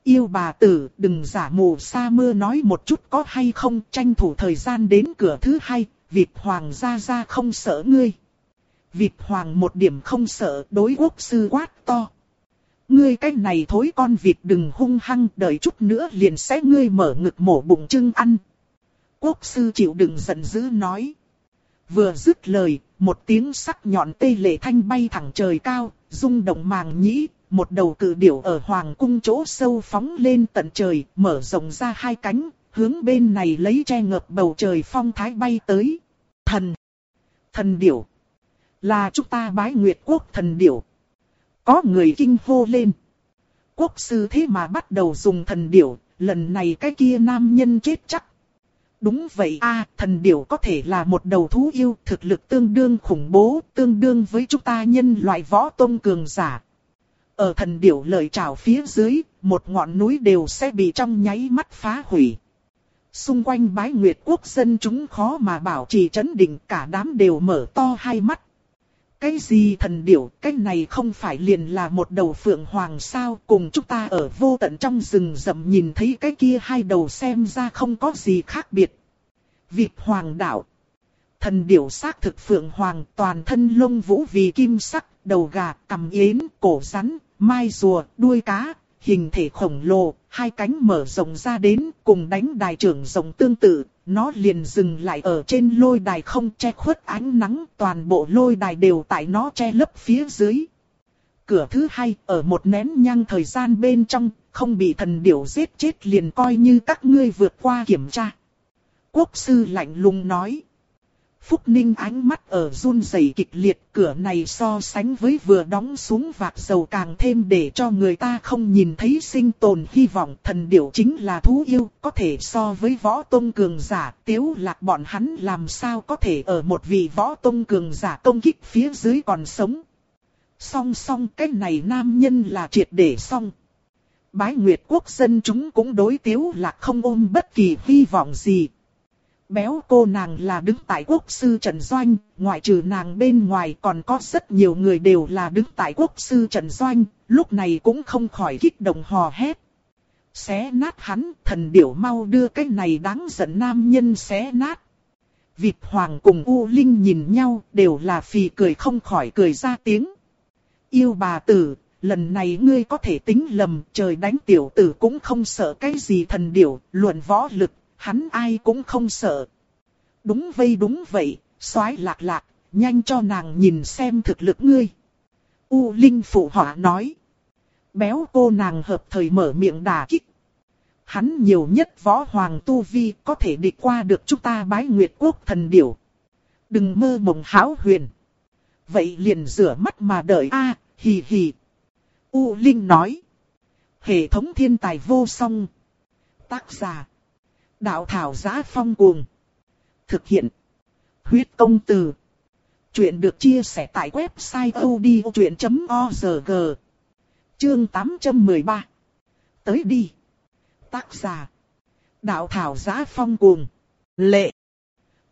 Yêu bà tử, đừng giả mù sa mưa nói một chút có hay không tranh thủ thời gian đến cửa thứ hai, Vịt hoàng ra ra không sợ ngươi. Vịt hoàng một điểm không sợ đối quốc sư quát to. Ngươi cái này thối con vịt đừng hung hăng đợi chút nữa liền sẽ ngươi mở ngực mổ bụng trưng ăn. Quốc sư chịu đựng giận dữ nói. Vừa dứt lời, một tiếng sắc nhọn tê lệ thanh bay thẳng trời cao, rung động màng nhĩ, một đầu cự điểu ở hoàng cung chỗ sâu phóng lên tận trời, mở rộng ra hai cánh, hướng bên này lấy che ngập bầu trời phong thái bay tới. Thần. Thần điểu. Là chúng ta bái nguyệt quốc thần điểu. Có người kinh hô lên. Quốc sư thế mà bắt đầu dùng thần điểu, lần này cái kia nam nhân chết chắc. Đúng vậy a thần điểu có thể là một đầu thú yêu, thực lực tương đương khủng bố, tương đương với chúng ta nhân loại võ tôn cường giả. Ở thần điểu lời trào phía dưới, một ngọn núi đều sẽ bị trong nháy mắt phá hủy. Xung quanh bái nguyệt quốc dân chúng khó mà bảo trì chấn định cả đám đều mở to hai mắt. Cái gì thần điểu, cái này không phải liền là một đầu phượng hoàng sao cùng chúng ta ở vô tận trong rừng rậm nhìn thấy cái kia hai đầu xem ra không có gì khác biệt. Vịt hoàng đạo. Thần điểu xác thực phượng hoàng toàn thân lông vũ vì kim sắc, đầu gà, cầm yến, cổ rắn, mai rùa, đuôi cá, hình thể khổng lồ, hai cánh mở rộng ra đến, cùng đánh đài trưởng rộng tương tự, nó liền dừng lại ở trên lôi đài không che khuất ánh nắng, toàn bộ lôi đài đều tại nó che lấp phía dưới. Cửa thứ hai, ở một nén nhang thời gian bên trong, không bị thần điểu giết chết liền coi như các ngươi vượt qua kiểm tra. Quốc sư lạnh lùng nói. Phúc Ninh ánh mắt ở run rẩy kịch liệt, cửa này so sánh với vừa đóng xuống vạc dầu càng thêm để cho người ta không nhìn thấy sinh tồn hy vọng. Thần điểu chính là thú yêu, có thể so với võ tông cường giả, tiếu lạc bọn hắn làm sao có thể ở một vị võ tông cường giả công kích phía dưới còn sống. Song song cái này nam nhân là triệt để song. Bái Nguyệt quốc dân chúng cũng đối tiếu lạc không ôm bất kỳ hy vọng gì, Béo cô nàng là đứng tại quốc sư Trần Doanh, ngoại trừ nàng bên ngoài còn có rất nhiều người đều là đứng tại quốc sư Trần Doanh, lúc này cũng không khỏi kích động hò hét. Xé nát hắn, thần điểu mau đưa cái này đáng giận nam nhân xé nát. Vịt hoàng cùng U Linh nhìn nhau, đều là phì cười không khỏi cười ra tiếng. Yêu bà tử, lần này ngươi có thể tính lầm, trời đánh tiểu tử cũng không sợ cái gì thần điểu, luận võ lực, hắn ai cũng không sợ. Đúng vây đúng vậy, soái lạc lạc, nhanh cho nàng nhìn xem thực lực ngươi. U Linh phụ họa nói. Béo cô nàng hợp thời mở miệng đả kích. Hắn nhiều nhất võ hoàng tu vi có thể địch qua được chúng ta bái nguyệt quốc thần điểu. Đừng mơ mộng hão huyền. Vậy liền rửa mắt mà đợi a à, hì hì. U Linh nói. Hệ thống thiên tài vô song. Tác giả. Đạo thảo giá phong cuồng. Thực hiện. Huyết công từ. Chuyện được chia sẻ tại website odchuyện.org. Chương 813. Tới đi. Tác giả. Đạo thảo giá phong cuồng. Lệ.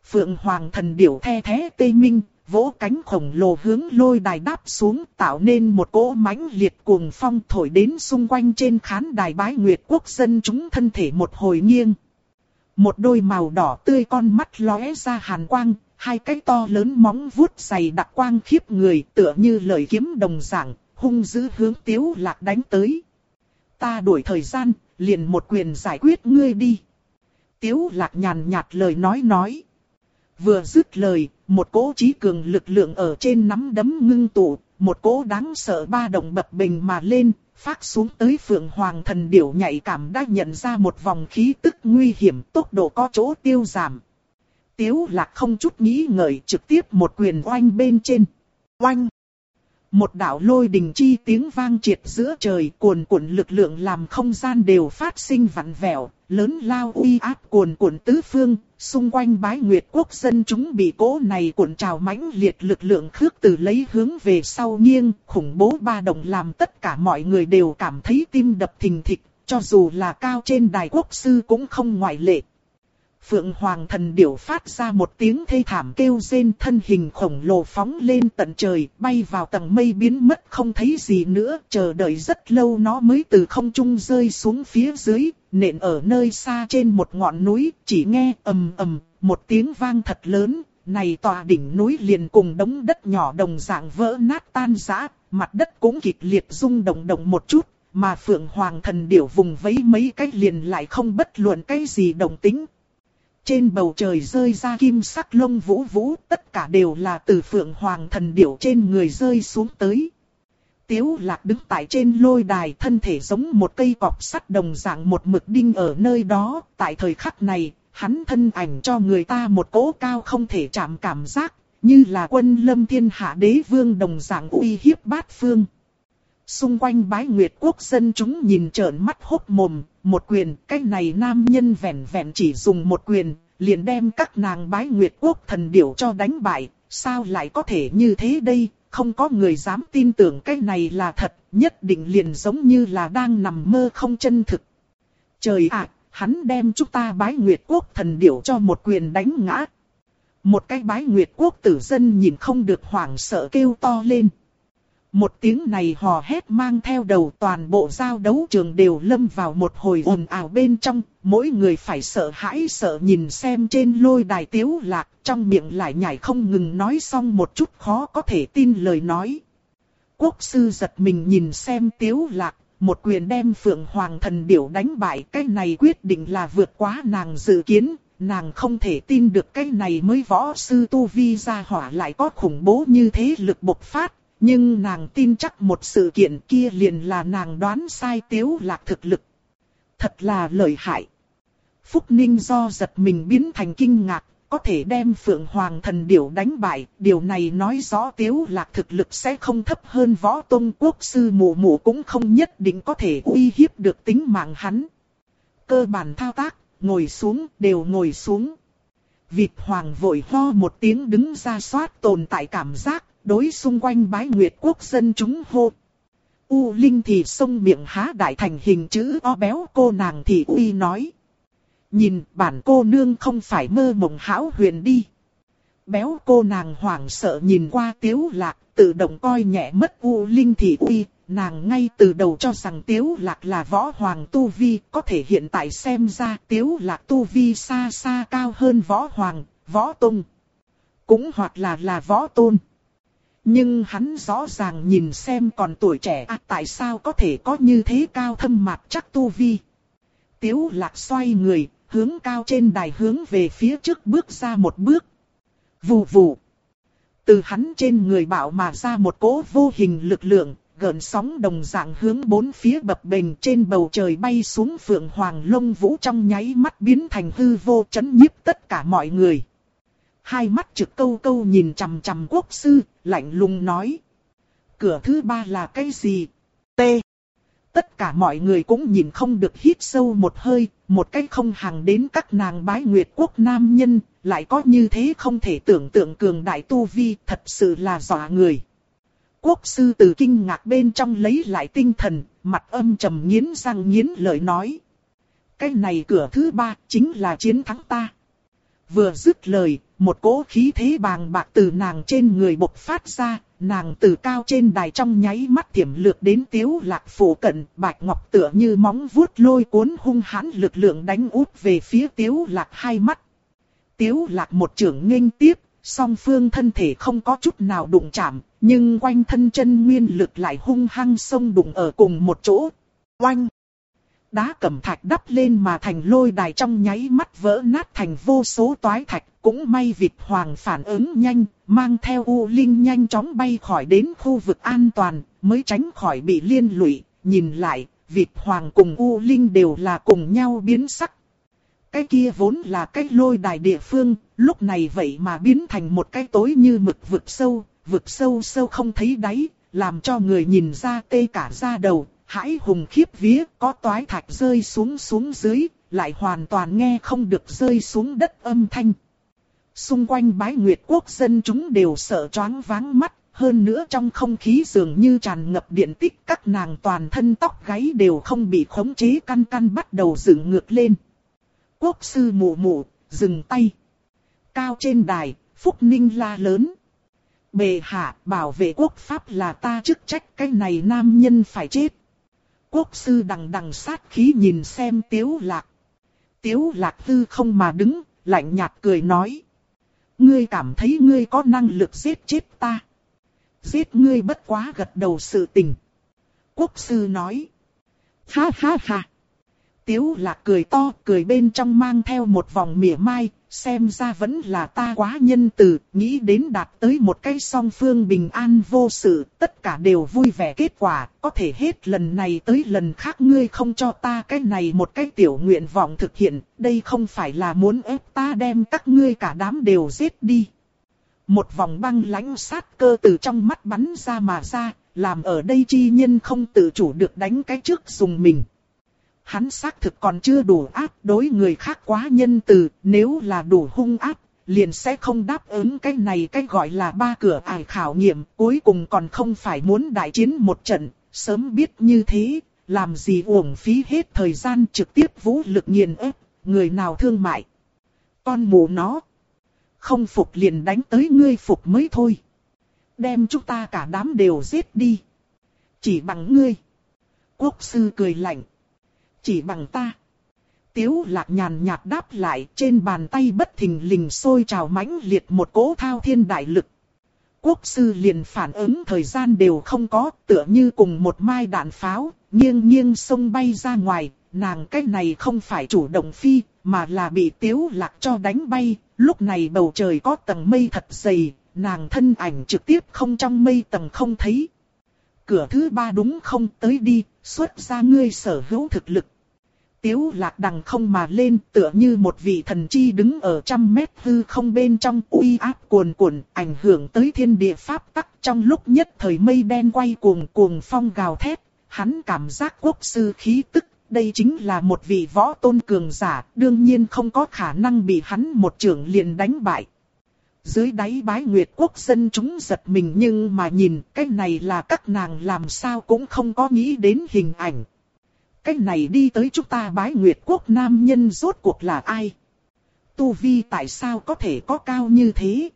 Phượng Hoàng thần điểu the thế tây minh, vỗ cánh khổng lồ hướng lôi đài đáp xuống tạo nên một cỗ mãnh liệt cuồng phong thổi đến xung quanh trên khán đài bái nguyệt quốc dân chúng thân thể một hồi nghiêng. Một đôi màu đỏ tươi con mắt lóe ra hàn quang, hai cái to lớn móng vuốt dày đặc quang khiếp người tựa như lời kiếm đồng dạng, hung dữ hướng tiếu lạc đánh tới. Ta đuổi thời gian, liền một quyền giải quyết ngươi đi. Tiếu lạc nhàn nhạt lời nói nói. Vừa dứt lời, một cỗ trí cường lực lượng ở trên nắm đấm ngưng tụ, một cỗ đáng sợ ba động bập bình mà lên, phát xuống tới phượng hoàng thần điểu nhạy cảm đã nhận ra một vòng khí tức nguy hiểm, tốc độ có chỗ tiêu giảm. Tiếu lạc không chút nghĩ ngợi, trực tiếp một quyền oanh bên trên. Oanh! Một đạo lôi đình chi tiếng vang triệt giữa trời cuồn cuộn lực lượng làm không gian đều phát sinh vặn vẹo, lớn lao uy áp cuồn cuộn tứ phương, xung quanh bái nguyệt quốc dân chúng bị cỗ này cuộn trào mãnh liệt lực lượng khước từ lấy hướng về sau nghiêng, khủng bố ba động làm tất cả mọi người đều cảm thấy tim đập thình thịch, cho dù là cao trên đài quốc sư cũng không ngoại lệ. Phượng Hoàng thần điểu phát ra một tiếng thê thảm kêu rên thân hình khổng lồ phóng lên tận trời, bay vào tầng mây biến mất không thấy gì nữa, chờ đợi rất lâu nó mới từ không trung rơi xuống phía dưới, nện ở nơi xa trên một ngọn núi, chỉ nghe ầm ầm, một tiếng vang thật lớn, này tòa đỉnh núi liền cùng đống đất nhỏ đồng dạng vỡ nát tan rã, mặt đất cũng kịch liệt rung động động một chút, mà Phượng Hoàng thần điểu vùng vẫy mấy cái liền lại không bất luận cái gì đồng tính, trên bầu trời rơi ra kim sắc lông vũ vũ, tất cả đều là từ phượng hoàng thần điểu trên người rơi xuống tới. Tiếu lạc đứng tại trên lôi đài thân thể giống một cây cọp sắt đồng dạng một mực đinh ở nơi đó, tại thời khắc này, hắn thân ảnh cho người ta một cỗ cao không thể chạm cảm giác, như là quân lâm thiên hạ đế vương đồng dạng uy hiếp bát phương. Xung quanh bái nguyệt quốc dân chúng nhìn trợn mắt hốt mồm, một quyền, cái này nam nhân vẹn vẹn chỉ dùng một quyền, liền đem các nàng bái nguyệt quốc thần điểu cho đánh bại, sao lại có thể như thế đây, không có người dám tin tưởng cái này là thật, nhất định liền giống như là đang nằm mơ không chân thực. Trời ạ, hắn đem chúng ta bái nguyệt quốc thần điểu cho một quyền đánh ngã. Một cái bái nguyệt quốc tử dân nhìn không được hoảng sợ kêu to lên. Một tiếng này hò hét mang theo đầu toàn bộ giao đấu trường đều lâm vào một hồi ồn ào bên trong, mỗi người phải sợ hãi sợ nhìn xem trên lôi đài tiếu lạc, trong miệng lại nhảy không ngừng nói xong một chút khó có thể tin lời nói. Quốc sư giật mình nhìn xem tiếu lạc, một quyền đem phượng hoàng thần điểu đánh bại, cái này quyết định là vượt quá nàng dự kiến, nàng không thể tin được cái này mới võ sư tu vi ra hỏa lại có khủng bố như thế lực bộc phát, nhưng nàng tin chắc một sự kiện kia liền là nàng đoán sai tiếu lạc thực lực. Thật là lợi hại. Phúc Ninh do giật mình biến thành kinh ngạc, có thể đem Phượng Hoàng thần điểu đánh bại, điều này nói rõ tiếu lạc thực lực sẽ không thấp hơn võ tôn quốc sư mù mù cũng không nhất định có thể uy hiếp được tính mạng hắn. Cơ bản thao tác, ngồi xuống, đều ngồi xuống. Vịt Hoàng vội ho một tiếng đứng ra soát tồn tại cảm giác, đối xung quanh bái nguyệt quốc dân chúng hô. U Linh thì sông miệng há đại thành hình chữ o béo cô nàng thì uy nói. Nhìn bản cô nương không phải mơ mộng hão huyền đi. Béo cô nàng hoảng sợ nhìn qua tiếu lạc, tự động coi nhẹ mất U Linh thì uy, nàng ngay từ đầu cho rằng Tiếu Lạc là võ hoàng Tu Vi, có thể hiện tại xem ra Tiếu Lạc Tu Vi xa xa cao hơn võ hoàng, võ tung. Cũng hoặc là là võ tôn. Nhưng hắn rõ ràng nhìn xem còn tuổi trẻ à, tại sao có thể có như thế cao thâm mạc chắc Tu Vi. Tiếu Lạc xoay người, hướng cao trên đài hướng về phía trước bước ra một bước. Vù vù. Từ hắn trên người bảo mà ra một cỗ vô hình lực lượng, gợn sóng đồng dạng hướng bốn phía bập bềnh trên bầu trời bay xuống phượng hoàng lông vũ trong nháy mắt biến thành hư vô chấn nhiếp tất cả mọi người. Hai mắt trực câu câu nhìn chằm chằm quốc sư, lạnh lùng nói. Cửa thứ ba là cái gì? T. Tất cả mọi người cũng nhìn không được hít sâu một hơi, một cách không hàng đến các nàng bái nguyệt quốc nam nhân, lại có như thế không thể tưởng tượng cường đại tu vi, thật sự là dọa người. Quốc sư từ kinh ngạc bên trong lấy lại tinh thần, mặt âm trầm nghiến răng nghiến lợi nói. Cái này cửa thứ ba chính là chiến thắng ta. Vừa dứt lời, một cỗ khí thế bàng bạc từ nàng trên người bộc phát ra, nàng từ cao trên đài trong nháy mắt tiềm lược đến tiếu lạc phủ cận, bạch ngọc tựa như móng vuốt lôi cuốn hung hãn lực lượng đánh út về phía tiếu lạc hai mắt. Tiếu lạc một trưởng nghênh tiếp, song phương thân thể không có chút nào đụng chạm, nhưng quanh thân chân nguyên lực lại hung hăng xông đụng ở cùng một chỗ. Oanh! Đá cẩm thạch đắp lên mà thành lôi đài trong nháy mắt vỡ nát thành vô số toái thạch, cũng may vịt hoàng phản ứng nhanh, mang theo U Linh nhanh chóng bay khỏi đến khu vực an toàn, mới tránh khỏi bị liên lụy, nhìn lại, vịt hoàng cùng U Linh đều là cùng nhau biến sắc. Cái kia vốn là cái lôi đài địa phương, lúc này vậy mà biến thành một cái tối như mực vực sâu, vực sâu sâu không thấy đáy, làm cho người nhìn ra tê cả da đầu, hãi hùng khiếp vía, có toái thạch rơi xuống xuống dưới, lại hoàn toàn nghe không được rơi xuống đất âm thanh. Xung quanh bái nguyệt quốc dân chúng đều sợ choáng váng mắt, hơn nữa trong không khí dường như tràn ngập điện tích các nàng toàn thân tóc gáy đều không bị khống chế căn căn bắt đầu dựng ngược lên. Quốc sư mụ mụ, dừng tay. Cao trên đài, Phúc Ninh la lớn. Bề hạ, bảo vệ quốc pháp là ta chức trách cái này nam nhân phải chết. Quốc sư đằng đằng sát khí nhìn xem tiếu lạc. Tiếu lạc tư không mà đứng, lạnh nhạt cười nói. Ngươi cảm thấy ngươi có năng lực giết chết ta. Giết ngươi bất quá gật đầu sự tình. Quốc sư nói. Ha ha ha. Tiếu lạc cười to, cười bên trong mang theo một vòng mỉa mai, xem ra vẫn là ta quá nhân từ, nghĩ đến đạt tới một cái song phương bình an vô sự, tất cả đều vui vẻ kết quả, có thể hết lần này tới lần khác ngươi không cho ta cái này một cái tiểu nguyện vọng thực hiện, đây không phải là muốn ép ta đem các ngươi cả đám đều giết đi. Một vòng băng lãnh sát cơ từ trong mắt bắn ra mà ra, làm ở đây chi nhân không tự chủ được đánh cái trước dùng mình. Hắn xác thực còn chưa đủ áp đối người khác quá nhân từ, nếu là đủ hung áp, liền sẽ không đáp ứng cái này cái gọi là ba cửa ải khảo nghiệm, cuối cùng còn không phải muốn đại chiến một trận, sớm biết như thế, làm gì uổng phí hết thời gian trực tiếp vũ lực nghiền ép, người nào thương mại. Con mù nó, không phục liền đánh tới ngươi phục mới thôi. Đem chúng ta cả đám đều giết đi. Chỉ bằng ngươi. Quốc sư cười lạnh chỉ bằng ta. Tiếu lạc nhàn nhạt đáp lại trên bàn tay bất thình lình sôi trào mãnh liệt một cỗ thao thiên đại lực. Quốc sư liền phản ứng thời gian đều không có, tựa như cùng một mai đạn pháo, nghiêng nghiêng sông bay ra ngoài, nàng cái này không phải chủ động phi, mà là bị tiếu lạc cho đánh bay, lúc này bầu trời có tầng mây thật dày, nàng thân ảnh trực tiếp không trong mây tầng không thấy. Cửa thứ ba đúng không tới đi, xuất ra ngươi sở hữu thực lực. Tiếu lạc đằng không mà lên tựa như một vị thần chi đứng ở trăm mét hư không bên trong uy áp cuồn cuộn ảnh hưởng tới thiên địa pháp tắc trong lúc nhất thời mây đen quay cuồng cuồng phong gào thét, hắn cảm giác quốc sư khí tức, đây chính là một vị võ tôn cường giả, đương nhiên không có khả năng bị hắn một trưởng liền đánh bại. Dưới đáy bái nguyệt quốc dân chúng giật mình nhưng mà nhìn cái này là các nàng làm sao cũng không có nghĩ đến hình ảnh. Cái này đi tới chúng ta bái nguyệt quốc nam nhân rốt cuộc là ai? Tu Vi tại sao có thể có cao như thế?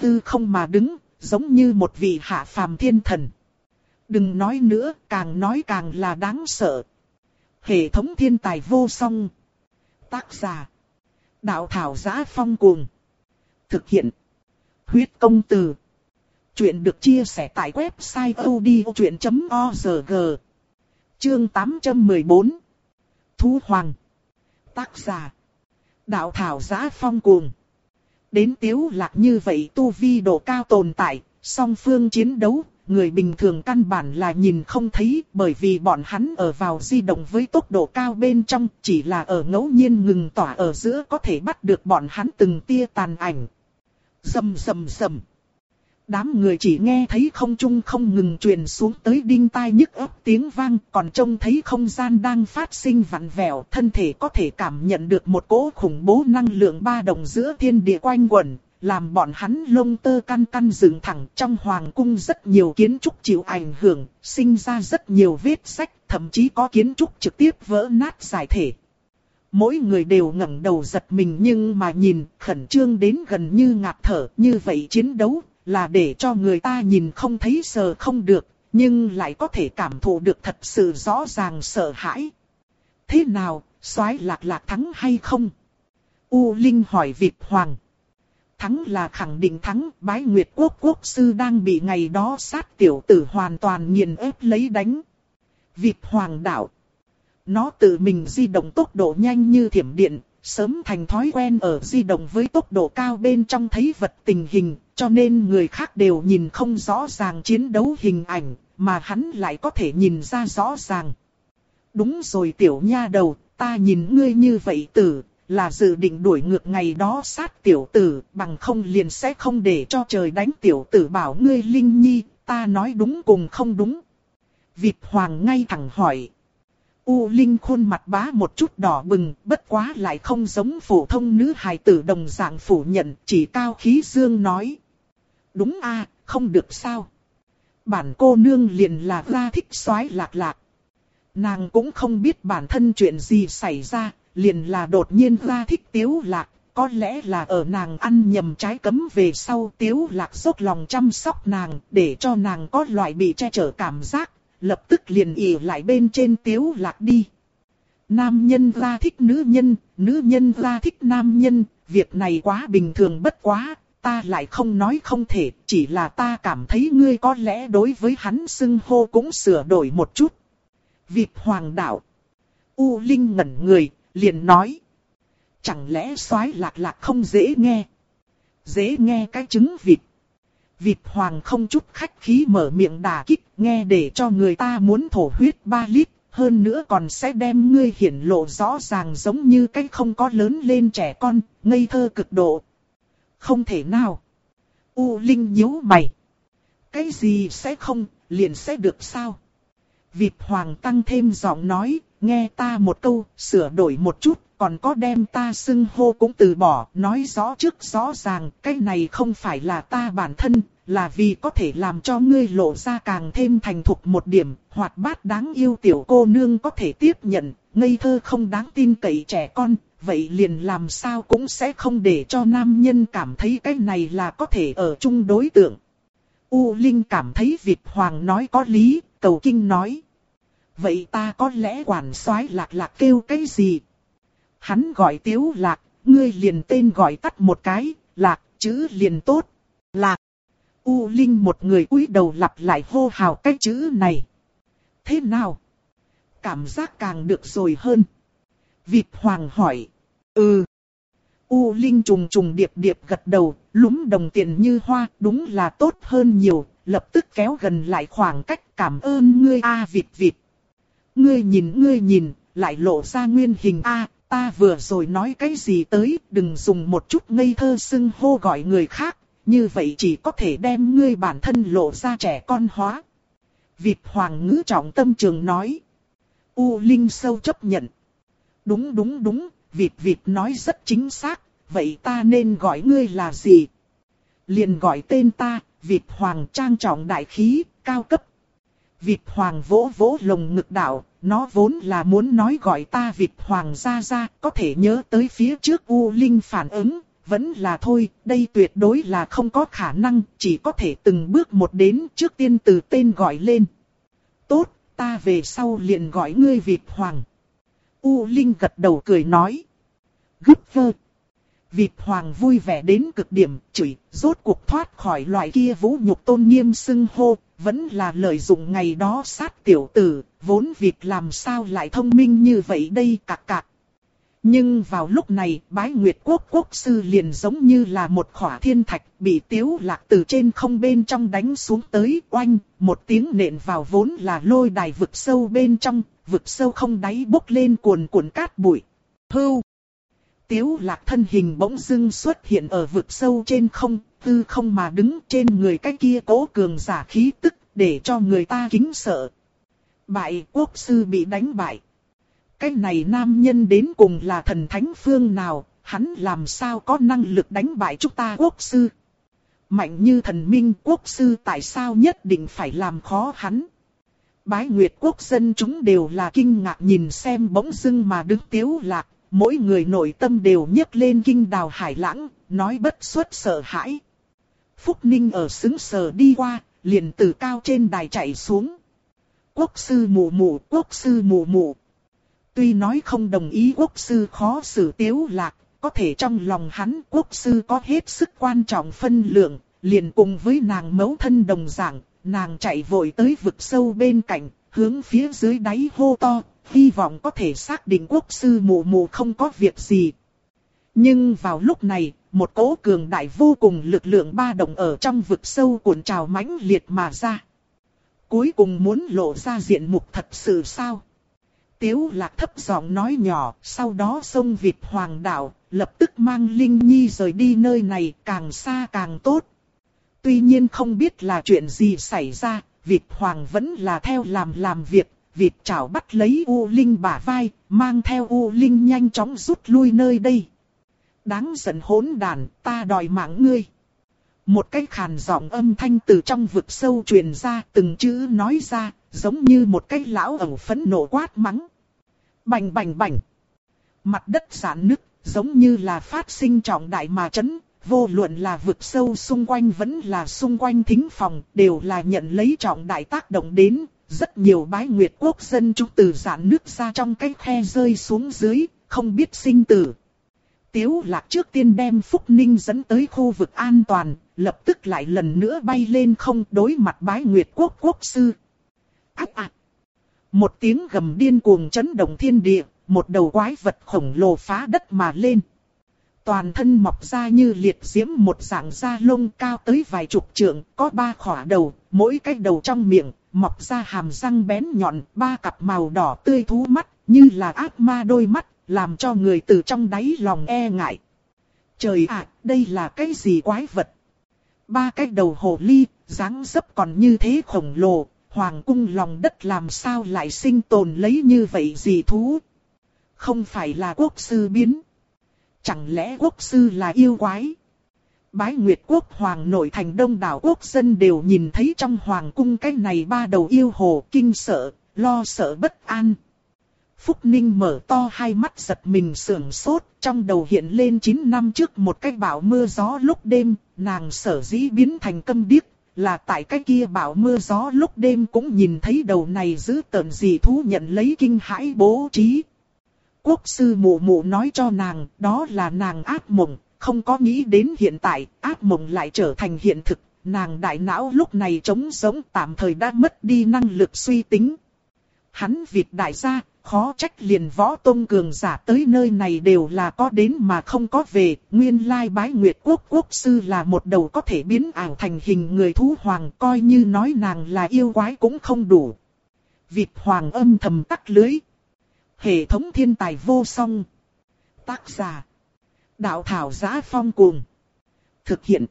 Tư không mà đứng, giống như một vị hạ phàm thiên thần. Đừng nói nữa, càng nói càng là đáng sợ. Hệ thống thiên tài vô song. Tác giả. Đạo thảo giá phong cuồng. Thực hiện. Huyết công từ. Chuyện được chia sẻ tại website odchuyện.org. Chương 814. Thú Hoàng. Tác giả. Đạo thảo giá phong cuồng. Đến tiếu lạc như vậy tu vi độ cao tồn tại, song phương chiến đấu, người bình thường căn bản là nhìn không thấy bởi vì bọn hắn ở vào di động với tốc độ cao bên trong chỉ là ở ngẫu nhiên ngừng tỏa ở giữa có thể bắt được bọn hắn từng tia tàn ảnh. Dầm dầm dầm. Đám người chỉ nghe thấy không trung không ngừng truyền xuống tới đinh tai nhức ấp tiếng vang, còn trông thấy không gian đang phát sinh vặn vẹo, thân thể có thể cảm nhận được một cỗ khủng bố năng lượng ba đồng giữa thiên địa quanh quẩn, làm bọn hắn lông tơ căn căn dựng thẳng trong hoàng cung rất nhiều kiến trúc chịu ảnh hưởng, sinh ra rất nhiều vết sách, thậm chí có kiến trúc trực tiếp vỡ nát giải thể. Mỗi người đều ngẩng đầu giật mình nhưng mà nhìn khẩn trương đến gần như ngạt thở như vậy chiến đấu là để cho người ta nhìn không thấy sờ không được, nhưng lại có thể cảm thụ được thật sự rõ ràng sợ hãi. Thế nào, soái lạc lạc thắng hay không? U Linh hỏi Việt Hoàng. Thắng là khẳng định thắng, bái Nguyệt Quốc Quốc sư đang bị ngày đó sát tiểu tử hoàn toàn nghiền ép lấy đánh. Việt Hoàng đạo. Nó tự mình di động tốc độ nhanh như thiểm điện, sớm thành thói quen ở di động với tốc độ cao bên trong thấy vật tình hình, cho nên người khác đều nhìn không rõ ràng chiến đấu hình ảnh, mà hắn lại có thể nhìn ra rõ ràng. Đúng rồi tiểu nha đầu, ta nhìn ngươi như vậy tử, là dự định đuổi ngược ngày đó sát tiểu tử, bằng không liền sẽ không để cho trời đánh tiểu tử bảo ngươi linh nhi, ta nói đúng cùng không đúng. Vịt hoàng ngay thẳng hỏi. U Linh khuôn mặt bá một chút đỏ bừng, bất quá lại không giống phổ thông nữ hài tử đồng dạng phủ nhận, chỉ cao khí dương nói. Đúng a, không được sao. Bản cô nương liền là ra thích soái lạc lạc. Nàng cũng không biết bản thân chuyện gì xảy ra, liền là đột nhiên ra thích tiếu lạc. Có lẽ là ở nàng ăn nhầm trái cấm về sau tiếu lạc dốc lòng chăm sóc nàng để cho nàng có loại bị che chở cảm giác, lập tức liền ỉ lại bên trên tiếu lạc đi. Nam nhân ra thích nữ nhân, nữ nhân ra thích nam nhân, việc này quá bình thường bất quá, ta lại không nói không thể, chỉ là ta cảm thấy ngươi có lẽ đối với hắn xưng hô cũng sửa đổi một chút. Việc hoàng đạo. U Linh ngẩn người, liền nói. Chẳng lẽ soái lạc lạc không dễ nghe? Dễ nghe cái chứng vịt. Vịt hoàng không chút khách khí mở miệng đà kích, nghe để cho người ta muốn thổ huyết ba lít, hơn nữa còn sẽ đem ngươi hiển lộ rõ ràng giống như cái không có lớn lên trẻ con, ngây thơ cực độ. Không thể nào. U Linh nhíu mày. Cái gì sẽ không, liền sẽ được sao? Vịt hoàng tăng thêm giọng nói, nghe ta một câu, sửa đổi một chút, còn có đem ta xưng hô cũng từ bỏ, nói rõ trước rõ ràng, cái này không phải là ta bản thân, là vì có thể làm cho ngươi lộ ra càng thêm thành thục một điểm, hoạt bát đáng yêu tiểu cô nương có thể tiếp nhận, ngây thơ không đáng tin cậy trẻ con, vậy liền làm sao cũng sẽ không để cho nam nhân cảm thấy cái này là có thể ở chung đối tượng. U Linh cảm thấy Việt Hoàng nói có lý, cầu kinh nói. Vậy ta có lẽ quản soái lạc lạc kêu cái gì? Hắn gọi tiếu lạc, ngươi liền tên gọi tắt một cái, lạc, chữ liền tốt. Lạc. U Linh một người cúi đầu lặp lại hô hào cái chữ này. Thế nào? Cảm giác càng được rồi hơn. Vịt Hoàng hỏi. Ừ. U Linh trùng trùng điệp điệp gật đầu, lúm đồng tiền như hoa, đúng là tốt hơn nhiều, lập tức kéo gần lại khoảng cách cảm ơn ngươi a vịt vịt. Ngươi nhìn ngươi nhìn, lại lộ ra nguyên hình a ta vừa rồi nói cái gì tới, đừng dùng một chút ngây thơ xưng hô gọi người khác, như vậy chỉ có thể đem ngươi bản thân lộ ra trẻ con hóa. Vịt hoàng ngữ trọng tâm trường nói. U Linh sâu chấp nhận. Đúng đúng đúng, vịt vịt nói rất chính xác, vậy ta nên gọi ngươi là gì? Liền gọi tên ta, vịt hoàng trang trọng đại khí, cao cấp. Vịt hoàng vỗ vỗ lồng ngực đạo, nó vốn là muốn nói gọi ta vịt hoàng ra ra, có thể nhớ tới phía trước U Linh phản ứng, vẫn là thôi, đây tuyệt đối là không có khả năng, chỉ có thể từng bước một đến trước tiên từ tên gọi lên. Tốt, ta về sau liền gọi ngươi Việt Hoàng. U Linh gật đầu cười nói. Gấp vơ. Vịt Hoàng vui vẻ đến cực điểm, chửi, rốt cuộc thoát khỏi loại kia vũ nhục tôn nghiêm xưng hô, vẫn là lợi dụng ngày đó sát tiểu tử, vốn việc làm sao lại thông minh như vậy đây cạc cạc. Nhưng vào lúc này, bái nguyệt quốc quốc sư liền giống như là một khỏa thiên thạch bị tiếu lạc từ trên không bên trong đánh xuống tới oanh, một tiếng nện vào vốn là lôi đài vực sâu bên trong, vực sâu không đáy bốc lên cuồn cuộn cát bụi. Hưu! Tiếu lạc thân hình bỗng dưng xuất hiện ở vực sâu trên không, tư không mà đứng trên người cái kia cố cường giả khí tức, để cho người ta kính sợ. Bại quốc sư bị đánh bại. Cái này nam nhân đến cùng là thần thánh phương nào, hắn làm sao có năng lực đánh bại chúng ta quốc sư. Mạnh như thần minh quốc sư tại sao nhất định phải làm khó hắn. Bái Nguyệt quốc dân chúng đều là kinh ngạc nhìn xem bỗng dưng mà đứng tiếu lạc, mỗi người nội tâm đều nhấc lên kinh đào hải lãng, nói bất xuất sợ hãi. Phúc Ninh ở xứng sờ đi qua, liền từ cao trên đài chạy xuống. Quốc sư mù mù, quốc sư mù mù. Tuy nói không đồng ý quốc sư khó xử tiếu lạc, có thể trong lòng hắn quốc sư có hết sức quan trọng phân lượng, liền cùng với nàng mẫu thân đồng dạng, nàng chạy vội tới vực sâu bên cạnh, hướng phía dưới đáy hô to, hy vọng có thể xác định quốc sư mù mù không có việc gì. Nhưng vào lúc này, một cỗ cường đại vô cùng lực lượng ba động ở trong vực sâu cuộn trào mãnh liệt mà ra. Cuối cùng muốn lộ ra diện mục thật sự sao? Tiếu lạc thấp giọng nói nhỏ, sau đó sông vịt Hoàng đảo, lập tức mang Linh Nhi rời đi nơi này, càng xa càng tốt. Tuy nhiên không biết là chuyện gì xảy ra, vịt Hoàng vẫn là theo làm làm việc, Việt chảo bắt lấy U Linh bả vai, mang theo U Linh nhanh chóng rút lui nơi đây. Đáng giận hỗn đàn, ta đòi mạng ngươi. Một cái khàn giọng âm thanh từ trong vực sâu truyền ra, từng chữ nói ra, giống như một cái lão ẩu phẫn nộ quát mắng. Bành bành bành. Mặt đất giãn nứt, giống như là phát sinh trọng đại mà chấn, vô luận là vực sâu xung quanh vẫn là xung quanh thính phòng, đều là nhận lấy trọng đại tác động đến, rất nhiều bái nguyệt quốc dân chúng từ giãn nước ra trong cái khe rơi xuống dưới, không biết sinh tử. Tiếu lạc trước tiên đem Phúc Ninh dẫn tới khu vực an toàn, lập tức lại lần nữa bay lên không đối mặt bái nguyệt quốc quốc sư. Ác ạc! Một tiếng gầm điên cuồng chấn động thiên địa, một đầu quái vật khổng lồ phá đất mà lên. Toàn thân mọc ra như liệt diễm một dạng da lông cao tới vài chục trượng, có ba khỏa đầu, mỗi cái đầu trong miệng, mọc ra hàm răng bén nhọn, ba cặp màu đỏ tươi thú mắt, như là ác ma đôi mắt, làm cho người từ trong đáy lòng e ngại. Trời ạ, đây là cái gì quái vật? Ba cái đầu hồ ly, dáng dấp còn như thế khổng lồ, hoàng cung lòng đất làm sao lại sinh tồn lấy như vậy gì thú? Không phải là quốc sư biến. Chẳng lẽ quốc sư là yêu quái? Bái Nguyệt quốc hoàng nội thành đông đảo quốc dân đều nhìn thấy trong hoàng cung cái này ba đầu yêu hồ kinh sợ, lo sợ bất an. Phúc Ninh mở to hai mắt giật mình sưởng sốt, trong đầu hiện lên 9 năm trước một cái bão mưa gió lúc đêm, nàng sở dĩ biến thành câm điếc, là tại cái kia bão mưa gió lúc đêm cũng nhìn thấy đầu này giữ tợn gì thú nhận lấy kinh hãi bố trí. Quốc sư mụ mụ nói cho nàng, đó là nàng ác mộng, không có nghĩ đến hiện tại, ác mộng lại trở thành hiện thực, nàng đại não lúc này trống sống tạm thời đã mất đi năng lực suy tính. Hắn Việt đại gia, khó trách liền võ tôn cường giả tới nơi này đều là có đến mà không có về, nguyên lai bái nguyệt quốc quốc sư là một đầu có thể biến ảo thành hình người thú hoàng coi như nói nàng là yêu quái cũng không đủ. Việt hoàng âm thầm tắt lưới. Hệ thống thiên tài vô song. Tác giả. Đạo thảo giá phong cuồng. Thực hiện.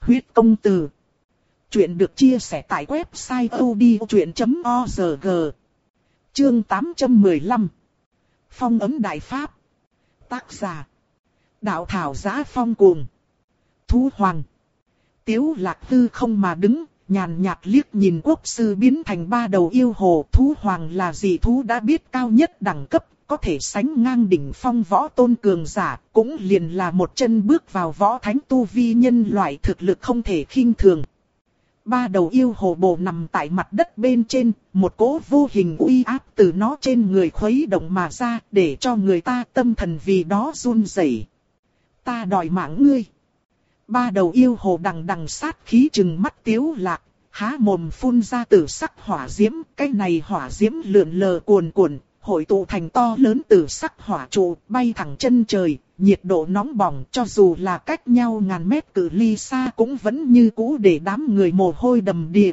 Huyết công từ. Chuyện được chia sẻ tại website odchuyện.org. Chương 815. Phong ấm đại pháp. Tác giả. Đạo thảo giá phong cuồng. Thú hoàng. Tiếu lạc tư không mà đứng, nhàn nhạt liếc nhìn quốc sư biến thành ba đầu yêu hồ. Thú hoàng là gì thú đã biết cao nhất đẳng cấp, có thể sánh ngang đỉnh phong võ tôn cường giả, cũng liền là một chân bước vào võ thánh tu vi nhân loại thực lực không thể khinh thường. Ba đầu yêu hồ bồ nằm tại mặt đất bên trên, một cỗ vô hình uy áp từ nó trên người khuấy động mà ra để cho người ta tâm thần vì đó run rẩy. Ta đòi mạng ngươi. Ba đầu yêu hồ đằng đằng sát khí chừng mắt tiếu lạc, há mồm phun ra tử sắc hỏa diễm, cái này hỏa diễm lượn lờ cuồn cuộn, hội tụ thành to lớn từ sắc hỏa trụ, bay thẳng chân trời, nhiệt độ nóng bỏng cho dù là cách nhau ngàn mét cự ly xa cũng vẫn như cũ để đám người mồ hôi đầm đìa.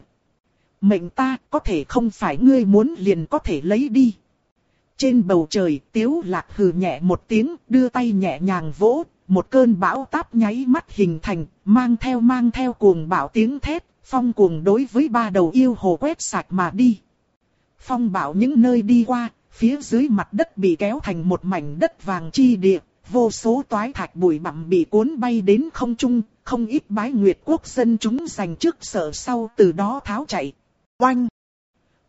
Mệnh ta có thể không phải ngươi muốn liền có thể lấy đi. Trên bầu trời tiếu lạc hừ nhẹ một tiếng đưa tay nhẹ nhàng vỗ, một cơn bão táp nháy mắt hình thành, mang theo mang theo cuồng bão tiếng thét, phong cuồng đối với ba đầu yêu hồ quét sạch mà đi. Phong bão những nơi đi qua, phía dưới mặt đất bị kéo thành một mảnh đất vàng chi địa, vô số toái thạch bụi bặm bị cuốn bay đến không trung, không ít bái nguyệt quốc dân chúng giành trước sợ sau từ đó tháo chạy. Oanh!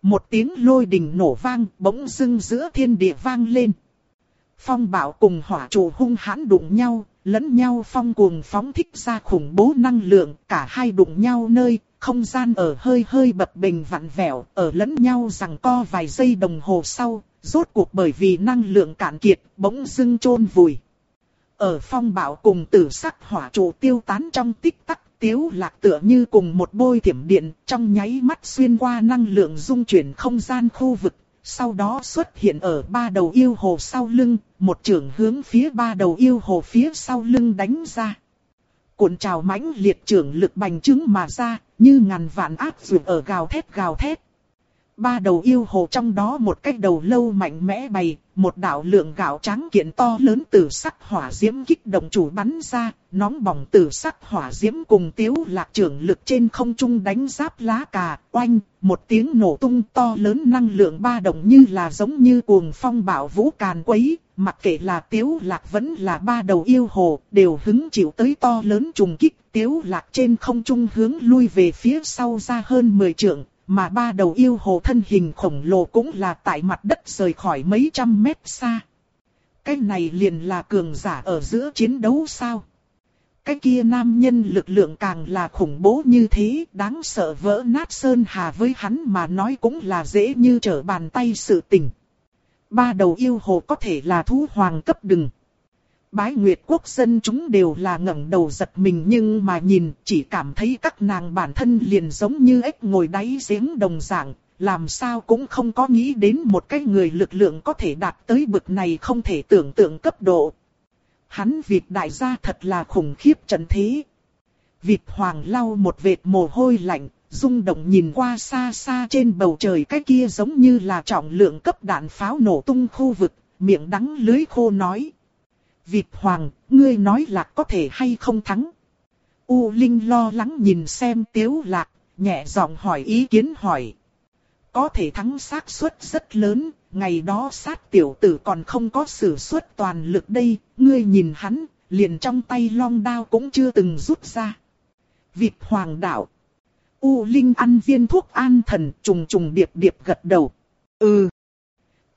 Một tiếng lôi đình nổ vang bỗng dưng giữa thiên địa vang lên. Phong bảo cùng hỏa trụ hung hãn đụng nhau, lẫn nhau phong cuồng phóng thích ra khủng bố năng lượng, cả hai đụng nhau nơi, không gian ở hơi hơi bập bình vặn vẹo, ở lẫn nhau rằng co vài giây đồng hồ sau, rốt cuộc bởi vì năng lượng cạn kiệt, bỗng dưng chôn vùi. Ở phong bạo cùng tử sắc hỏa trụ tiêu tán trong tích tắc, tiếu lạc tựa như cùng một bôi thiểm điện, trong nháy mắt xuyên qua năng lượng dung chuyển không gian khu vực, sau đó xuất hiện ở ba đầu yêu hồ sau lưng, một trường hướng phía ba đầu yêu hồ phía sau lưng đánh ra. Cuộn trào mãnh liệt trưởng lực bành trướng mà ra, như ngàn vạn ác dù ở gào thét gào thét. Ba đầu yêu hồ trong đó một cái đầu lâu mạnh mẽ bày, một đạo lượng gạo trắng kiện to lớn từ sắc hỏa diễm kích động chủ bắn ra, nóng bỏng từ sắc hỏa diễm cùng tiếu lạc trưởng lực trên không trung đánh giáp lá cà, oanh, một tiếng nổ tung to lớn năng lượng ba động như là giống như cuồng phong bạo vũ càn quấy, mặc kệ là tiếu lạc vẫn là ba đầu yêu hồ, đều hứng chịu tới to lớn trùng kích, tiếu lạc trên không trung hướng lui về phía sau ra hơn 10 trượng, mà ba đầu yêu hồ thân hình khổng lồ cũng là tại mặt đất rời khỏi mấy trăm mét xa. Cái này liền là cường giả ở giữa chiến đấu sao? Cái kia nam nhân lực lượng càng là khủng bố như thế, đáng sợ vỡ nát sơn hà với hắn mà nói cũng là dễ như trở bàn tay sự tình. Ba đầu yêu hồ có thể là thú hoàng cấp đừng. Bái Nguyệt quốc dân chúng đều là ngẩng đầu giật mình nhưng mà nhìn chỉ cảm thấy các nàng bản thân liền giống như ếch ngồi đáy giếng đồng dạng, làm sao cũng không có nghĩ đến một cái người lực lượng có thể đạt tới bực này không thể tưởng tượng cấp độ. Hắn Việt đại gia thật là khủng khiếp trận thế. Việt hoàng lau một vệt mồ hôi lạnh, rung động nhìn qua xa xa trên bầu trời cái kia giống như là trọng lượng cấp đạn pháo nổ tung khu vực, miệng đắng lưới khô nói. Việt Hoàng, ngươi nói là có thể hay không thắng? U Linh lo lắng nhìn xem Tiếu Lạc, nhẹ giọng hỏi ý kiến hỏi. Có thể thắng xác suất rất lớn, ngày đó sát tiểu tử còn không có sử xuất toàn lực đây, ngươi nhìn hắn, liền trong tay long đao cũng chưa từng rút ra. Việt Hoàng đạo. U Linh ăn viên thuốc an thần trùng trùng điệp điệp gật đầu. Ừ.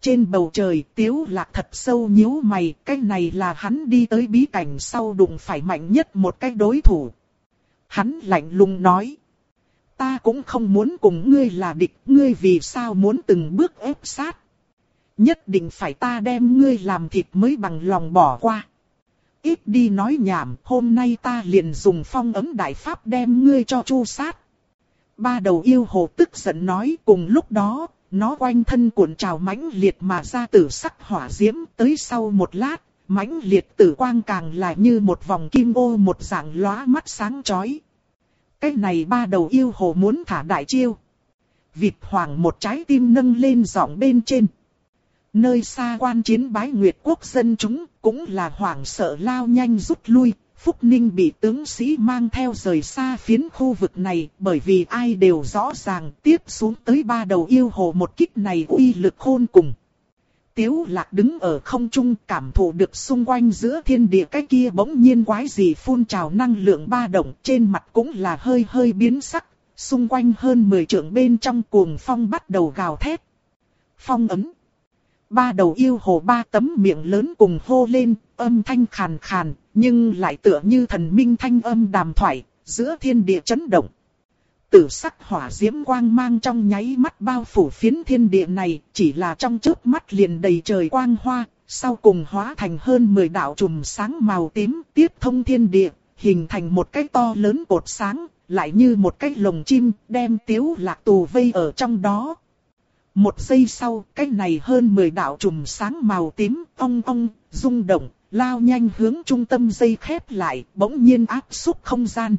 Trên bầu trời tiếu lạc thật sâu nhíu mày, cái này là hắn đi tới bí cảnh sau đụng phải mạnh nhất một cái đối thủ. Hắn lạnh lùng nói. Ta cũng không muốn cùng ngươi là địch, ngươi vì sao muốn từng bước ép sát. Nhất định phải ta đem ngươi làm thịt mới bằng lòng bỏ qua. Ít đi nói nhảm, hôm nay ta liền dùng phong ấm đại pháp đem ngươi cho chu sát. Ba đầu yêu hồ tức giận nói cùng lúc đó, nó quanh thân cuộn trào mãnh liệt mà ra tử sắc hỏa diễm tới sau một lát, mãnh liệt tử quang càng lại như một vòng kim ô một dạng lóa mắt sáng chói. Cái này ba đầu yêu hồ muốn thả đại chiêu. Vịt hoàng một trái tim nâng lên giọng bên trên. Nơi xa quan chiến bái nguyệt quốc dân chúng cũng là hoảng sợ lao nhanh rút lui, Phúc Ninh bị tướng sĩ mang theo rời xa phiến khu vực này bởi vì ai đều rõ ràng tiếp xuống tới ba đầu yêu hồ một kích này uy lực khôn cùng. Tiếu lạc đứng ở không trung cảm thụ được xung quanh giữa thiên địa cái kia bỗng nhiên quái gì phun trào năng lượng ba động trên mặt cũng là hơi hơi biến sắc, xung quanh hơn 10 trượng bên trong cuồng phong bắt đầu gào thét. Phong ấm. Ba đầu yêu hồ ba tấm miệng lớn cùng hô lên, âm thanh khàn khàn, nhưng lại tựa như thần minh thanh âm đàm thoại, giữa thiên địa chấn động. tử sắc hỏa diễm quang mang trong nháy mắt bao phủ phiến thiên địa này, chỉ là trong chớp mắt liền đầy trời quang hoa, sau cùng hóa thành hơn 10 đạo trùm sáng màu tím tiếp thông thiên địa, hình thành một cái to lớn cột sáng, lại như một cái lồng chim, đem tiếu lạc tù vây ở trong đó. Một giây sau, cái này hơn 10 đạo trùm sáng màu tím, ong ong, rung động, lao nhanh hướng trung tâm dây khép lại, bỗng nhiên áp xúc không gian.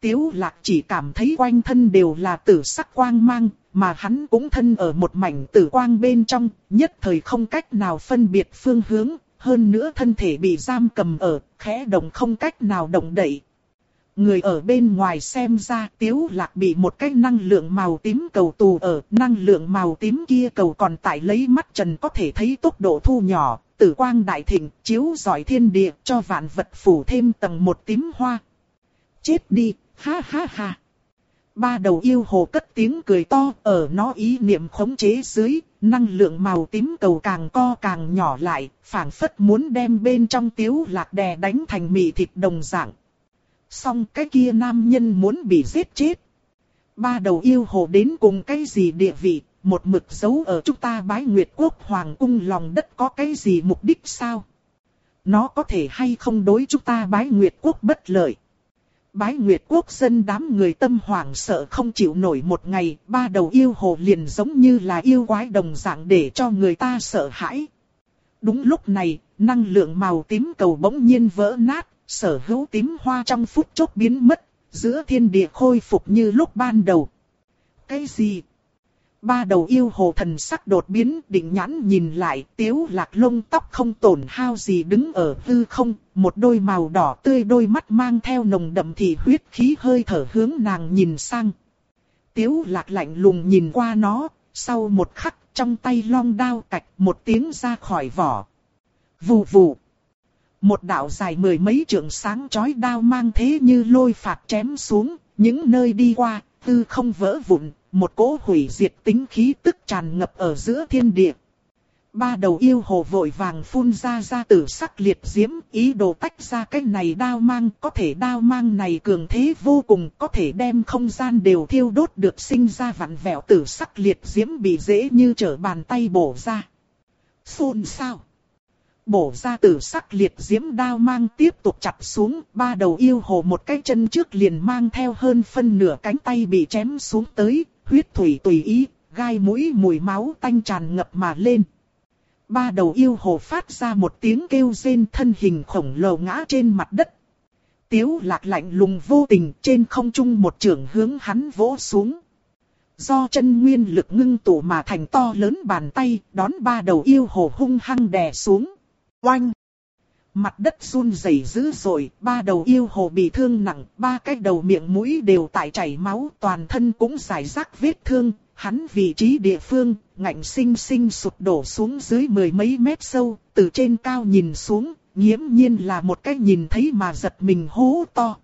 Tiếu lạc chỉ cảm thấy quanh thân đều là tử sắc quang mang, mà hắn cũng thân ở một mảnh tử quang bên trong, nhất thời không cách nào phân biệt phương hướng, hơn nữa thân thể bị giam cầm ở, khẽ động không cách nào động đậy. Người ở bên ngoài xem ra tiếu lạc bị một cái năng lượng màu tím cầu tù ở, năng lượng màu tím kia cầu còn tại lấy mắt trần có thể thấy tốc độ thu nhỏ, tử quang đại thịnh, chiếu giỏi thiên địa, cho vạn vật phủ thêm tầng một tím hoa. Chết đi, ha ha ha. Ba đầu yêu hồ cất tiếng cười to, ở nó ý niệm khống chế dưới, năng lượng màu tím cầu càng co càng nhỏ lại, phảng phất muốn đem bên trong tiếu lạc đè đánh thành mì thịt đồng dạng. Xong cái kia nam nhân muốn bị giết chết. Ba đầu yêu hồ đến cùng cái gì địa vị, một mực giấu ở chúng ta bái nguyệt quốc hoàng cung lòng đất có cái gì mục đích sao? Nó có thể hay không đối chúng ta bái nguyệt quốc bất lợi? Bái Nguyệt quốc dân đám người tâm hoảng sợ không chịu nổi một ngày, ba đầu yêu hồ liền giống như là yêu quái đồng dạng để cho người ta sợ hãi. Đúng lúc này, năng lượng màu tím cầu bỗng nhiên vỡ nát, sở hữu tím hoa trong phút chốc biến mất, giữa thiên địa khôi phục như lúc ban đầu. Cái gì? Ba đầu yêu hồ thần sắc đột biến định nhãn nhìn lại tiếu lạc lông tóc không tổn hao gì đứng ở hư không, một đôi màu đỏ tươi đôi mắt mang theo nồng đậm thị huyết khí hơi thở hướng nàng nhìn sang. Tiếu lạc lạnh lùng nhìn qua nó, sau một khắc trong tay long đao cạch một tiếng ra khỏi vỏ. Vù vù. Một đạo dài mười mấy trượng sáng chói đao mang thế như lôi phạt chém xuống, những nơi đi qua, tư không vỡ vụn, một cỗ hủy diệt tính khí tức tràn ngập ở giữa thiên địa. Ba đầu yêu hồ vội vàng phun ra ra tử sắc liệt diễm, ý đồ tách ra cái này đao mang, có thể đao mang này cường thế vô cùng, có thể đem không gian đều thiêu đốt được sinh ra vặn vẹo tử sắc liệt diễm bị dễ như trở bàn tay bổ ra. Phun sao? Bổ ra tử sắc liệt diễm đao mang tiếp tục chặt xuống, ba đầu yêu hồ một cái chân trước liền mang theo hơn phân nửa cánh tay bị chém xuống tới, huyết thủy tùy ý, gai mũi mùi máu tanh tràn ngập mà lên. Ba đầu yêu hồ phát ra một tiếng kêu rên thân hình khổng lồ ngã trên mặt đất. Tiếu lạc lạnh lùng vô tình trên không trung một trường hướng hắn vỗ xuống. Do chân nguyên lực ngưng tụ mà thành to lớn bàn tay đón ba đầu yêu hồ hung hăng đè xuống. Oanh! Mặt đất run rẩy dữ dội, ba đầu yêu hồ bị thương nặng, ba cái đầu miệng mũi đều tại chảy máu, toàn thân cũng giải rác vết thương, hắn vị trí địa phương, ngạnh sinh sinh sụp đổ xuống dưới mười mấy mét sâu, từ trên cao nhìn xuống, nghiễm nhiên là một cái nhìn thấy mà giật mình hố to.